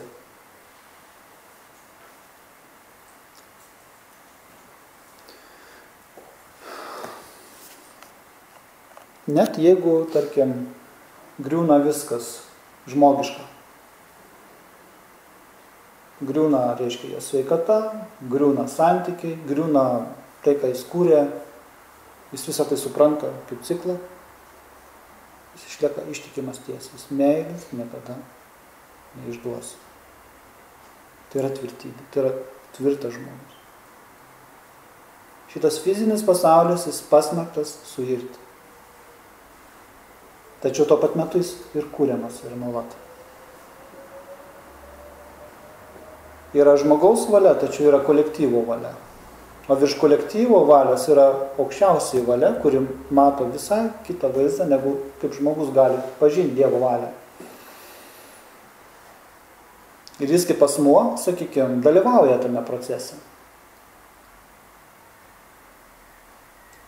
Net jeigu, tarkim, griūna viskas žmogiška. Griūna, reiškia, jo sveikata, griūna santykiai, griūna tai, ką jis kūrė, jis visą tai supranta kaip ciklą, jis išlieka ištikimas tiesas, meilės niekada neišduos. Tai yra tvirtybė, tai yra tvirtas žmogus. Šitas fizinis pasaulis, jis pasmerktas suirti. Tačiau tuo pat metu jis ir kūriamas ir nuolat. Yra žmogaus valia, tačiau yra kolektyvo valia. O virš kolektyvo valios yra aukščiausiai valia, kuri mato visai kitą vaizdą, negu kaip žmogus gali pažinti Dievo valią. Ir jis kaip asmuo, sakykime, dalyvauja tame procese.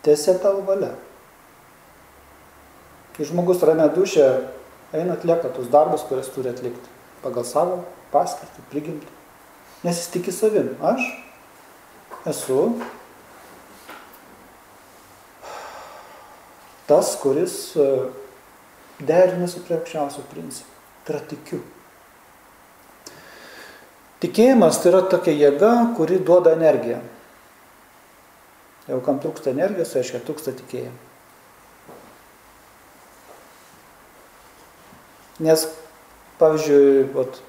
Tiesia tavo valia. Kai žmogus ramia dušė, eina atlieka tus darbus, kurias turi atlikti pagal savo paskirtį, prigimtį. Nes jis tiki savim. Aš esu tas, kuris e, derinasi prie aukščiausio principų. Tai yra tikiu. Tikėjimas tai yra tokia jėga, kuri duoda energiją. Jeigu kam trūksta energijos, reiškia trūksta tikėjimo. Nes, pavyzdžiui, vat,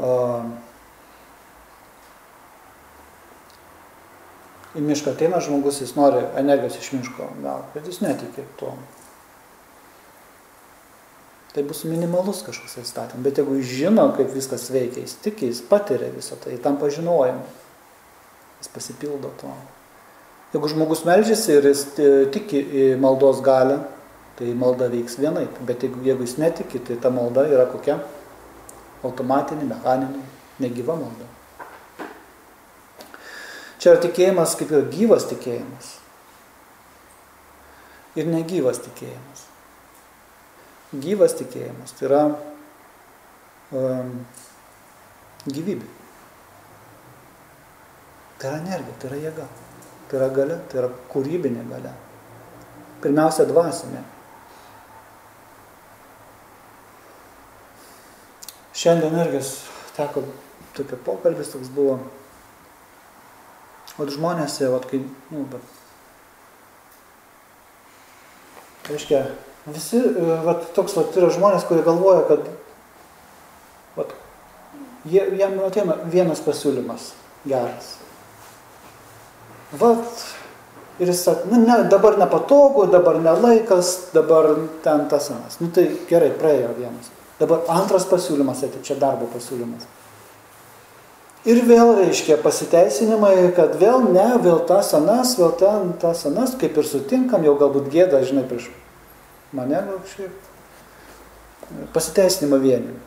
o, į mišką ateina žmogus, jis nori energijos iš miško gauti, bet jis netiki tuo. Tai bus minimalus kažkoks įstatym, bet jeigu jis žino, kaip viskas veikia, jis tiki, jis patiria visą tai, tam pažinojimu, jis pasipildo to. Jeigu žmogus melžiasi ir jis tiki į maldos galę, tai malda veiks vienaip. Bet jeigu, jeigu jis netiki, tai ta malda yra kokia? Automatinė, mechaninė, negyva malda. Čia yra tikėjimas kaip ir gyvas tikėjimas. Ir negyvas tikėjimas. Gyvas tikėjimas tai yra um, gyvybė. Tai yra energija, tai yra jėga, tai yra gale, tai yra kūrybinė gale. Pirmiausia, dvasinė. Šiandien irgi teko tokia pokalbis toks buvo. O žmonės, vat, kai, nu, bet, reiškia, visi, vat, toks vat, yra žmonės, kurie galvoja, kad vat, jie, jam ateina vienas pasiūlymas geras. Vat, ir jis sako, nu, ne, dabar nepatogu, dabar nelaikas, dabar ten tas anas. Nu tai gerai, praėjo vienas. Dabar antras pasiūlymas, tai čia darbo pasiūlymas. Ir vėl reiškia pasiteisinimai, kad vėl ne, vėl tas anas, vėl ten tas anas, kaip ir sutinkam, jau galbūt gėda, žinai, prieš mane gal šiaip. Pasiteisinimą vieni.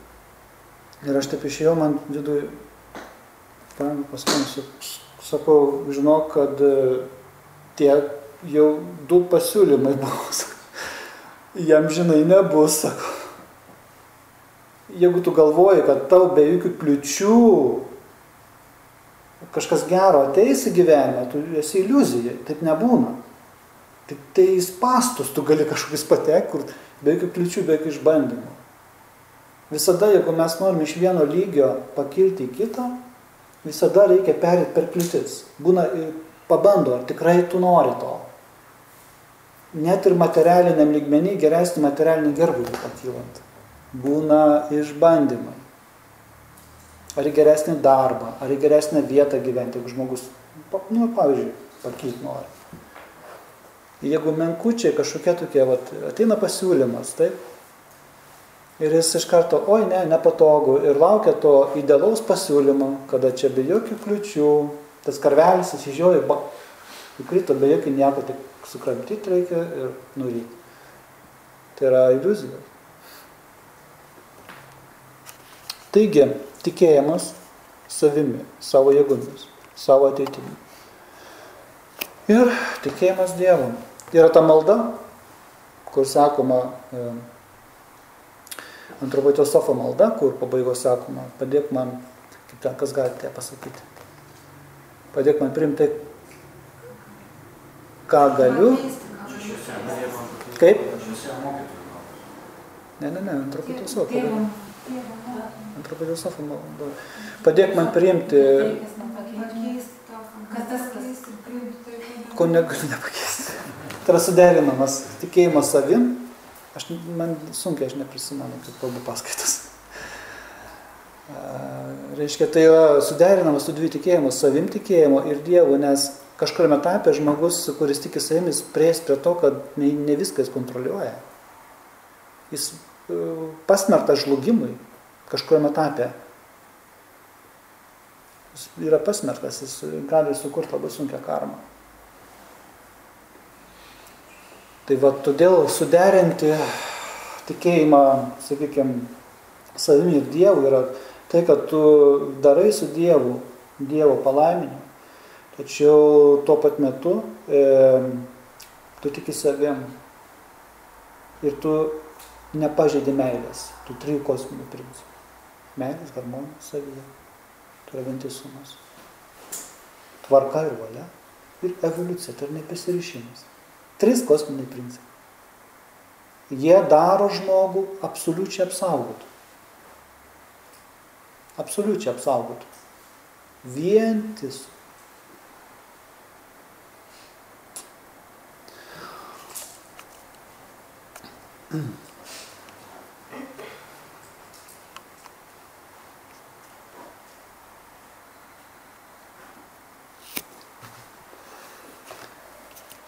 Ir aš taip išėjau, man viduje, ten pas man su, Sakau, žinok, kad e, tie jau du pasiūlymai bus. *laughs* Jam žinai nebus, sakau. Jeigu tu galvoji, kad tau be jokių kliučių kažkas gero ateis į gyvenimą, tu esi iliuzija, taip nebūna. Tik tai pastus tu gali kažkokius patekti, kur be jokių kliučių, be jokių išbandymų. Visada, jeigu mes norim iš vieno lygio pakilti į kitą, visada reikia perėti per kliūtis. Būna, pabando, ar tikrai tu nori to. Net ir materialiniam lygmenį, geresnį materialinį gerbuvį pakylant. Būna išbandymai ar į geresnį darbą, ar į geresnę vietą gyventi, jeigu žmogus, nu, pavyzdžiui, pakilti nori. Jeigu menkučiai kažkokie tokie, vat, ateina pasiūlymas, taip, ir jis iš karto, oi ne, nepatogu, ir laukia to idealaus pasiūlymo, kada čia be jokių kliučių, tas karvelis įsižioja, ba, įkrito be jokių nieko, tik sukramtyti reikia ir nuryti. Tai yra iliuzijos. Taigi, tikėjimas savimi, savo jėgomis, savo ateitimi. Ir tikėjimas Dievu. Yra ta malda, kur sakoma, e, antropo sofo malda, kur pabaigos sakoma, padėk man, kaip ten, kas galite pasakyti, padėk man priimti, ką galiu. Kaip? Ne, ne, ne, antropo sofo. Antro filosofo malda. Padėk man priimti. Ko negaliu nepakeisti. Tai yra suderinamas tikėjimas savim. Aš, man sunkiai, aš neprisimenu, kaip kalbu paskaitas. Reiškia, tai yra suderinamas su dvi tikėjimus, savim tikėjimo ir Dievu, nes kažkuriame etape žmogus, kuris tiki savimis, prieis prie to, kad ne, ne viskas kontroliuoja. Jis pasmertas žlugimui, kažkuriam etape. Jis yra pasmertas, jis gali sukurti labai sunkę karmą. Tai va todėl suderinti tikėjimą, sakykime, savimi ir Dievu yra tai, kad tu darai su Dievu, Dievo palaiminimu, tačiau tuo pat metu e, tu tiki savim ir tu nepažeidi meilės, tų trijų kosminių principų meilės, harmonijos savyje. Tai yra vientisumas. Tvarka ir valia. Ir evoliucija, tai yra nepasirišimas. Tris kosminiai principai. Jie daro žmogų absoliučiai apsaugotų. Absoliučiai apsaugotų. Vientisų. Mm.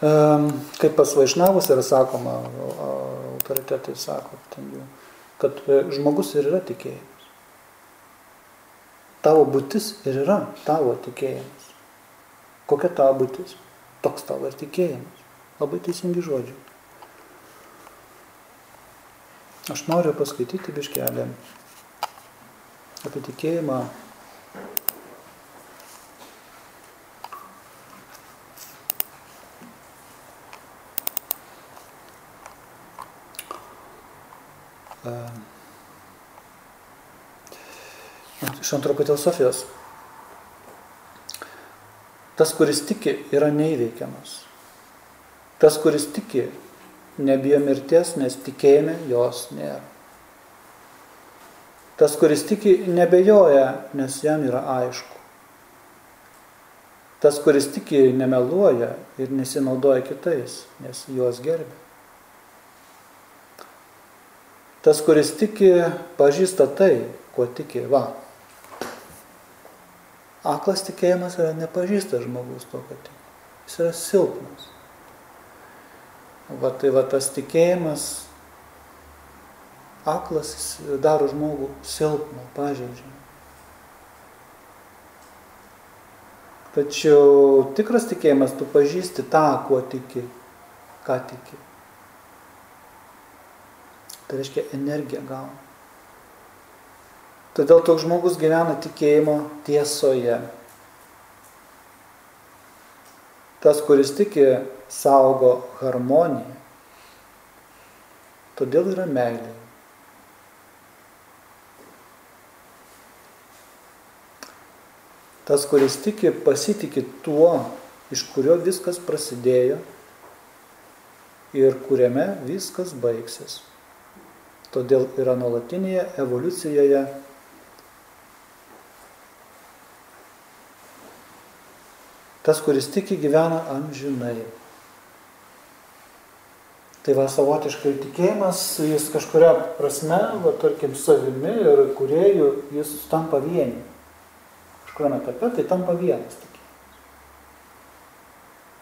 Kaip pas vaišnavus yra sakoma, autoritetai sako, kad e, žmogus ir yra tikėjimas. Tavo būtis ir yra tavo tikėjimas. Kokia tavo būtis? Toks tavo ir tikėjimas. Labai teisingi žodžiai. Aš noriu paskaityti biškelę apie tikėjimą iš antropatėl Sofijos. Tas, kuris tiki, yra neįveikiamas. Tas, kuris tiki, nebijo mirties, nes tikėjime jos nėra. Tas, kuris tiki, nebejoja, nes jam yra aišku. Tas, kuris tiki, nemeluoja ir nesinaudoja kitais, nes juos gerbė. Tas, kuris tiki, pažįsta tai, kuo tiki. Va. Aklas tikėjimas yra nepažįsta žmogus to, kad tiki. Jis yra silpnas. Va tai va tas tikėjimas, aklas daro žmogų silpną, pažeidžiamą. Tačiau tikras tikėjimas, tu pažįsti tą, kuo tiki, ką tiki. Tai reiškia energiją gauna. Todėl toks žmogus gyvena tikėjimo tiesoje. Tas, kuris tiki, saugo harmoniją. Todėl yra meilė. Tas, kuris tiki, pasitikė tuo, iš kurio viskas prasidėjo ir kuriame viskas baigsis. Todėl yra nuolatinėje evoliucijoje Tas, kuris tiki, gyvena amžinai. Tai va savotiškai tikėjimas, jis kažkuria prasme, va tarkim, savimi ir kuriejų, jis tampa vieni. Kažkuriame etape tai tampa vienas tikėjimas.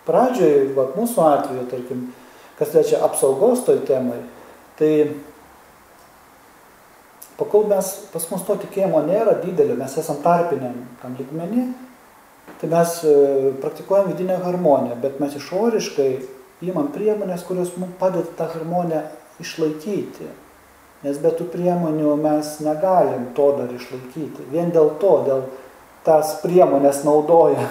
Pradžioje, va mūsų atveju, tarkim, kas liečia apsaugos toj temai, tai pakol mes, pas mus to tikėjimo nėra didelio, mes esam tarpiniam tam lygmenį, tai mes e, praktikuojam vidinę harmoniją, bet mes išoriškai įmam priemonės, kurios mums padeda tą harmoniją išlaikyti. Nes be tų priemonių mes negalim to dar išlaikyti. Vien dėl to, dėl tas priemonės naudoja.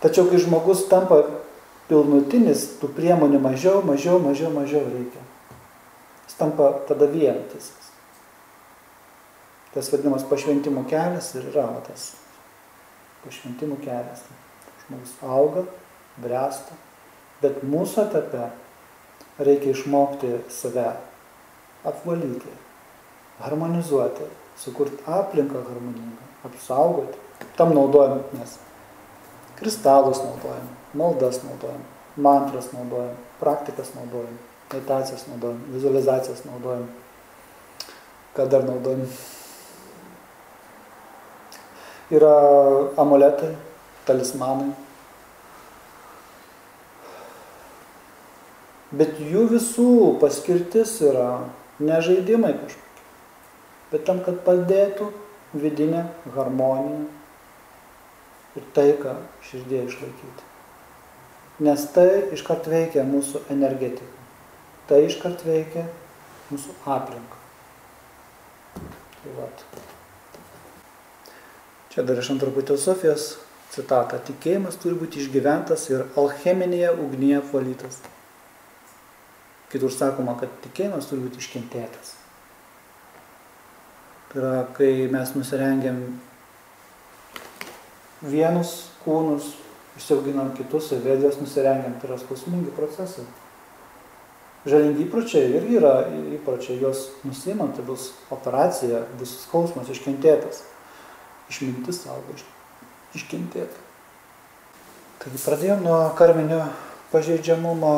Tačiau kai žmogus tampa pilnutinis, tų priemonių mažiau, mažiau, mažiau, mažiau reikia. Tampa tada vientisas. Tas vadinamas pašventimo kelias ir yra tas pašventimų kelias. Žmogus auga, bręsta, bet mūsų etape reikia išmokti save apvalyti, harmonizuoti, sukurti aplinką harmoningą, apsaugoti. Tam naudojam mes kristalus naudojam, maldas naudojam, mantras naudojam, praktikas naudojam, meditacijas naudojam, vizualizacijas naudojam. Ką dar naudojam? yra amuletai, talismanai. Bet jų visų paskirtis yra ne žaidimai kažkokie, bet tam, kad padėtų vidinę harmoniją ir taiką širdėje išlaikyti. Nes tai iškart veikia mūsų energetiką. Tai iškart veikia mūsų aplinką. Tai vat. Čia dar iš antropų Sofijos citata. Tikėjimas turi būti išgyventas ir alcheminėje ugnyje apvalytas. Kitur sakoma, kad tikėjimas turi būti iškentėtas. Tai yra, kai mes nusirengiam vienus kūnus, išsiauginam kitus ir vėl juos nusirengiam, tai yra skausmingi procesai. Žalingi įpročiai irgi yra įpročiai, juos nusimant, tai bus operacija, bus skausmas iškentėtas išmintis saugo iš, iškentėti. Taigi pradėjom nuo karminio pažeidžiamumo,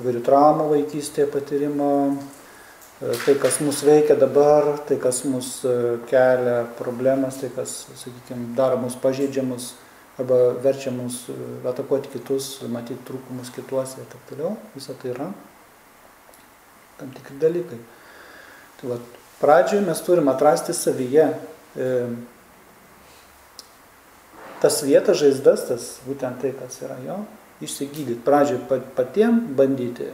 įvairių traumų vaikystėje patyrimo, e, tai, kas mus veikia dabar, tai, kas mus e, kelia problemas, tai, kas, sakykime, daro mus pažeidžiamus arba verčia mus e, atakuoti kitus, matyti trūkumus kituose ir taip toliau. Visą tai yra tam tikri dalykai. Tai va, pradžioje mes turim atrasti savyje E, tas vietas žaizdas, tas būtent tai, kas yra jo, išsigydyti. Pradžioj patiem bandyti,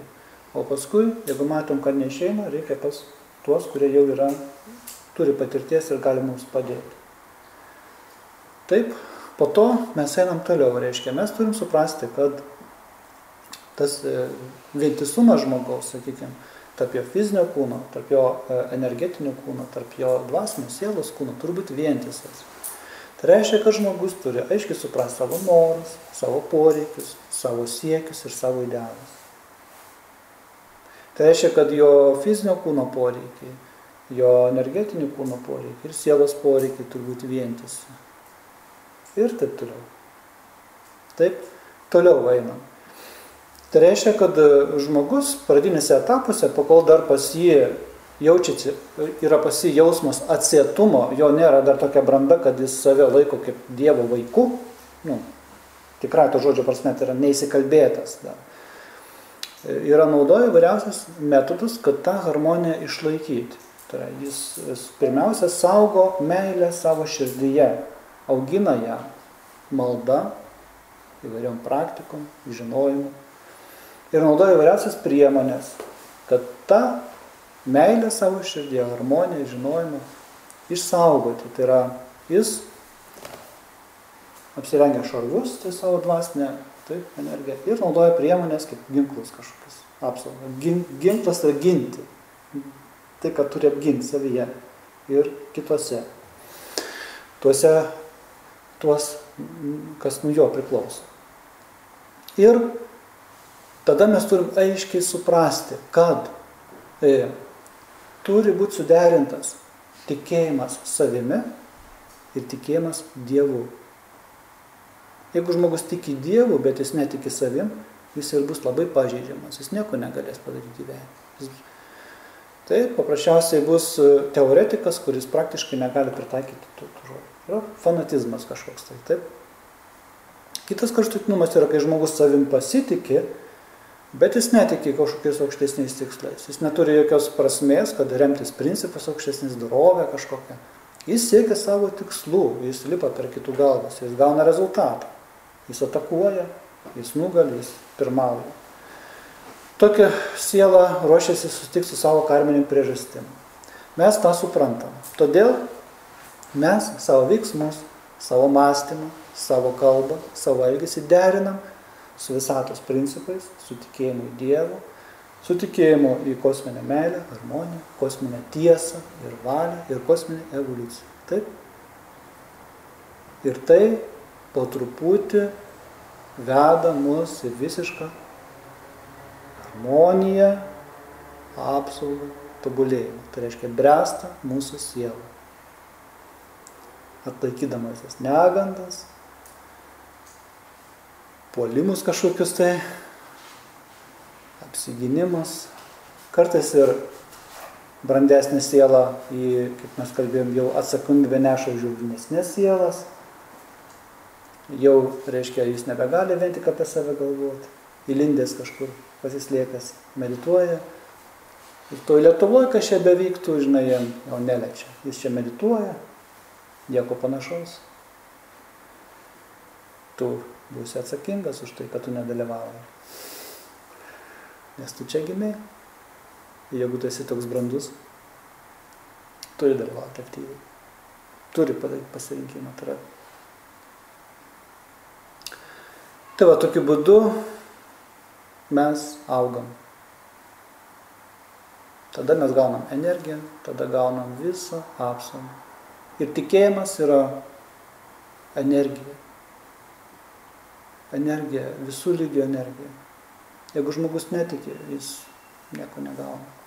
o paskui, jeigu matom, kad neišeina, reikia pas tuos, kurie jau yra, turi patirties ir gali mums padėti. Taip, po to mes einam toliau, reiškia, mes turim suprasti, kad tas e, vientisumas žmogaus, sakykime, tarp jo fizinio kūno, tarp jo e, energetinio kūno, tarp jo dvasinio sielos kūno turi būti vientisas. Tai reiškia, kad žmogus turi aiškiai suprasti savo norus, savo poreikius, savo siekius ir savo idealus. Tai reiškia, kad jo fizinio kūno poreikiai, jo energetinių kūno poreikiai ir sielos poreikiai turi būti vientisi. Ir taip toliau. Taip, toliau einam. Tai reiškia, kad e, žmogus pradinėse etapuose, pakol dar pas jį jaučiasi, yra pas jį jausmas atsietumo, jo nėra dar tokia branda, kad jis save laiko kaip Dievo vaiku, nu, tikrai to žodžio prasme, tai yra neįsikalbėtas. Dar. E, yra naudoja įvairiausias metodus, kad tą harmoniją išlaikyti. Tai yra, jis, jis pirmiausia saugo meilę savo širdyje, augina ją malda, įvairiom praktikom, žinojimu ir naudoja įvairiausias priemonės, kad tą meilę savo širdį, harmoniją, žinojimą išsaugoti. Tai yra, jis apsirengia šarvus, tai savo dvasinę taip, energiją ir naudoja priemonės kaip ginklus kažkokius apsaugą. Gin, ginklas yra ginti. Tai, kad turi apginti savyje ir kitose. Tuose, tuos, kas nuo jo priklauso. Ir tada mes turim aiškiai suprasti, kad e, turi būti suderintas tikėjimas savimi ir tikėjimas Dievu. Jeigu žmogus tiki Dievu, bet jis netiki savim, jis ir bus labai pažeidžiamas, jis nieko negalės padaryti gyvenime. Tai paprasčiausiai bus e, teoretikas, kuris praktiškai negali pritaikyti tų, tų. Yra fanatizmas kažkoks tai, taip. Kitas kraštutinumas yra, kai žmogus savim pasitikė, bet jis netiki kažkokiais aukštesniais tikslais. Jis neturi jokios prasmės, kad remtis principus aukštesnis dorovė kažkokia. Jis siekia savo tikslų, jis lipa per kitų galvas, jis gauna rezultatą. Jis atakuoja, jis nugali, jis pirmauja. Tokia siela ruošiasi susitikti su savo karminiam priežastim. Mes tą suprantam. Todėl mes savo veiksmus, savo mąstymą, savo kalbą, savo elgesį derinam su visatos principais, su tikėjimu į Dievą, su tikėjimu į kosminę meilę, harmoniją, kosminę tiesą ir valią ir kosminę evoliuciją. Taip? Ir tai po truputį veda mus į visišką harmoniją, apsaugą, tobulėjimą. Tai reiškia bręsta mūsų siela. Atlaikydamas jas negandas, puolimus kažkokius tai, apsiginimus, kartais ir brandesnė siela į, kaip mes kalbėjom, jau atsakomybę neša už jaunesnės sielas, jau, reiškia, jis nebegali vien tik apie save galvoti, įlindęs kažkur, pasislėpęs, medituoja. Ir to Lietuvoje, kas čia bevyktų, žinai, jam jau neliečia. Jis čia medituoja, nieko panašaus. Tu būsi atsakingas už tai, kad tu nedalyvauji. Nes tu čia gimiai. Jeigu tu esi toks brandus, turi dalyvauti aktyviai. Turi padaryti pasirinkimą. Tai Tai va tokiu būdu mes augam. Tada mes gaunam energiją, tada gaunam visą apsaugą. Ir tikėjimas yra energija. Energija, visų lygių energija. Jeigu žmogus netikė, jis nieko negauna.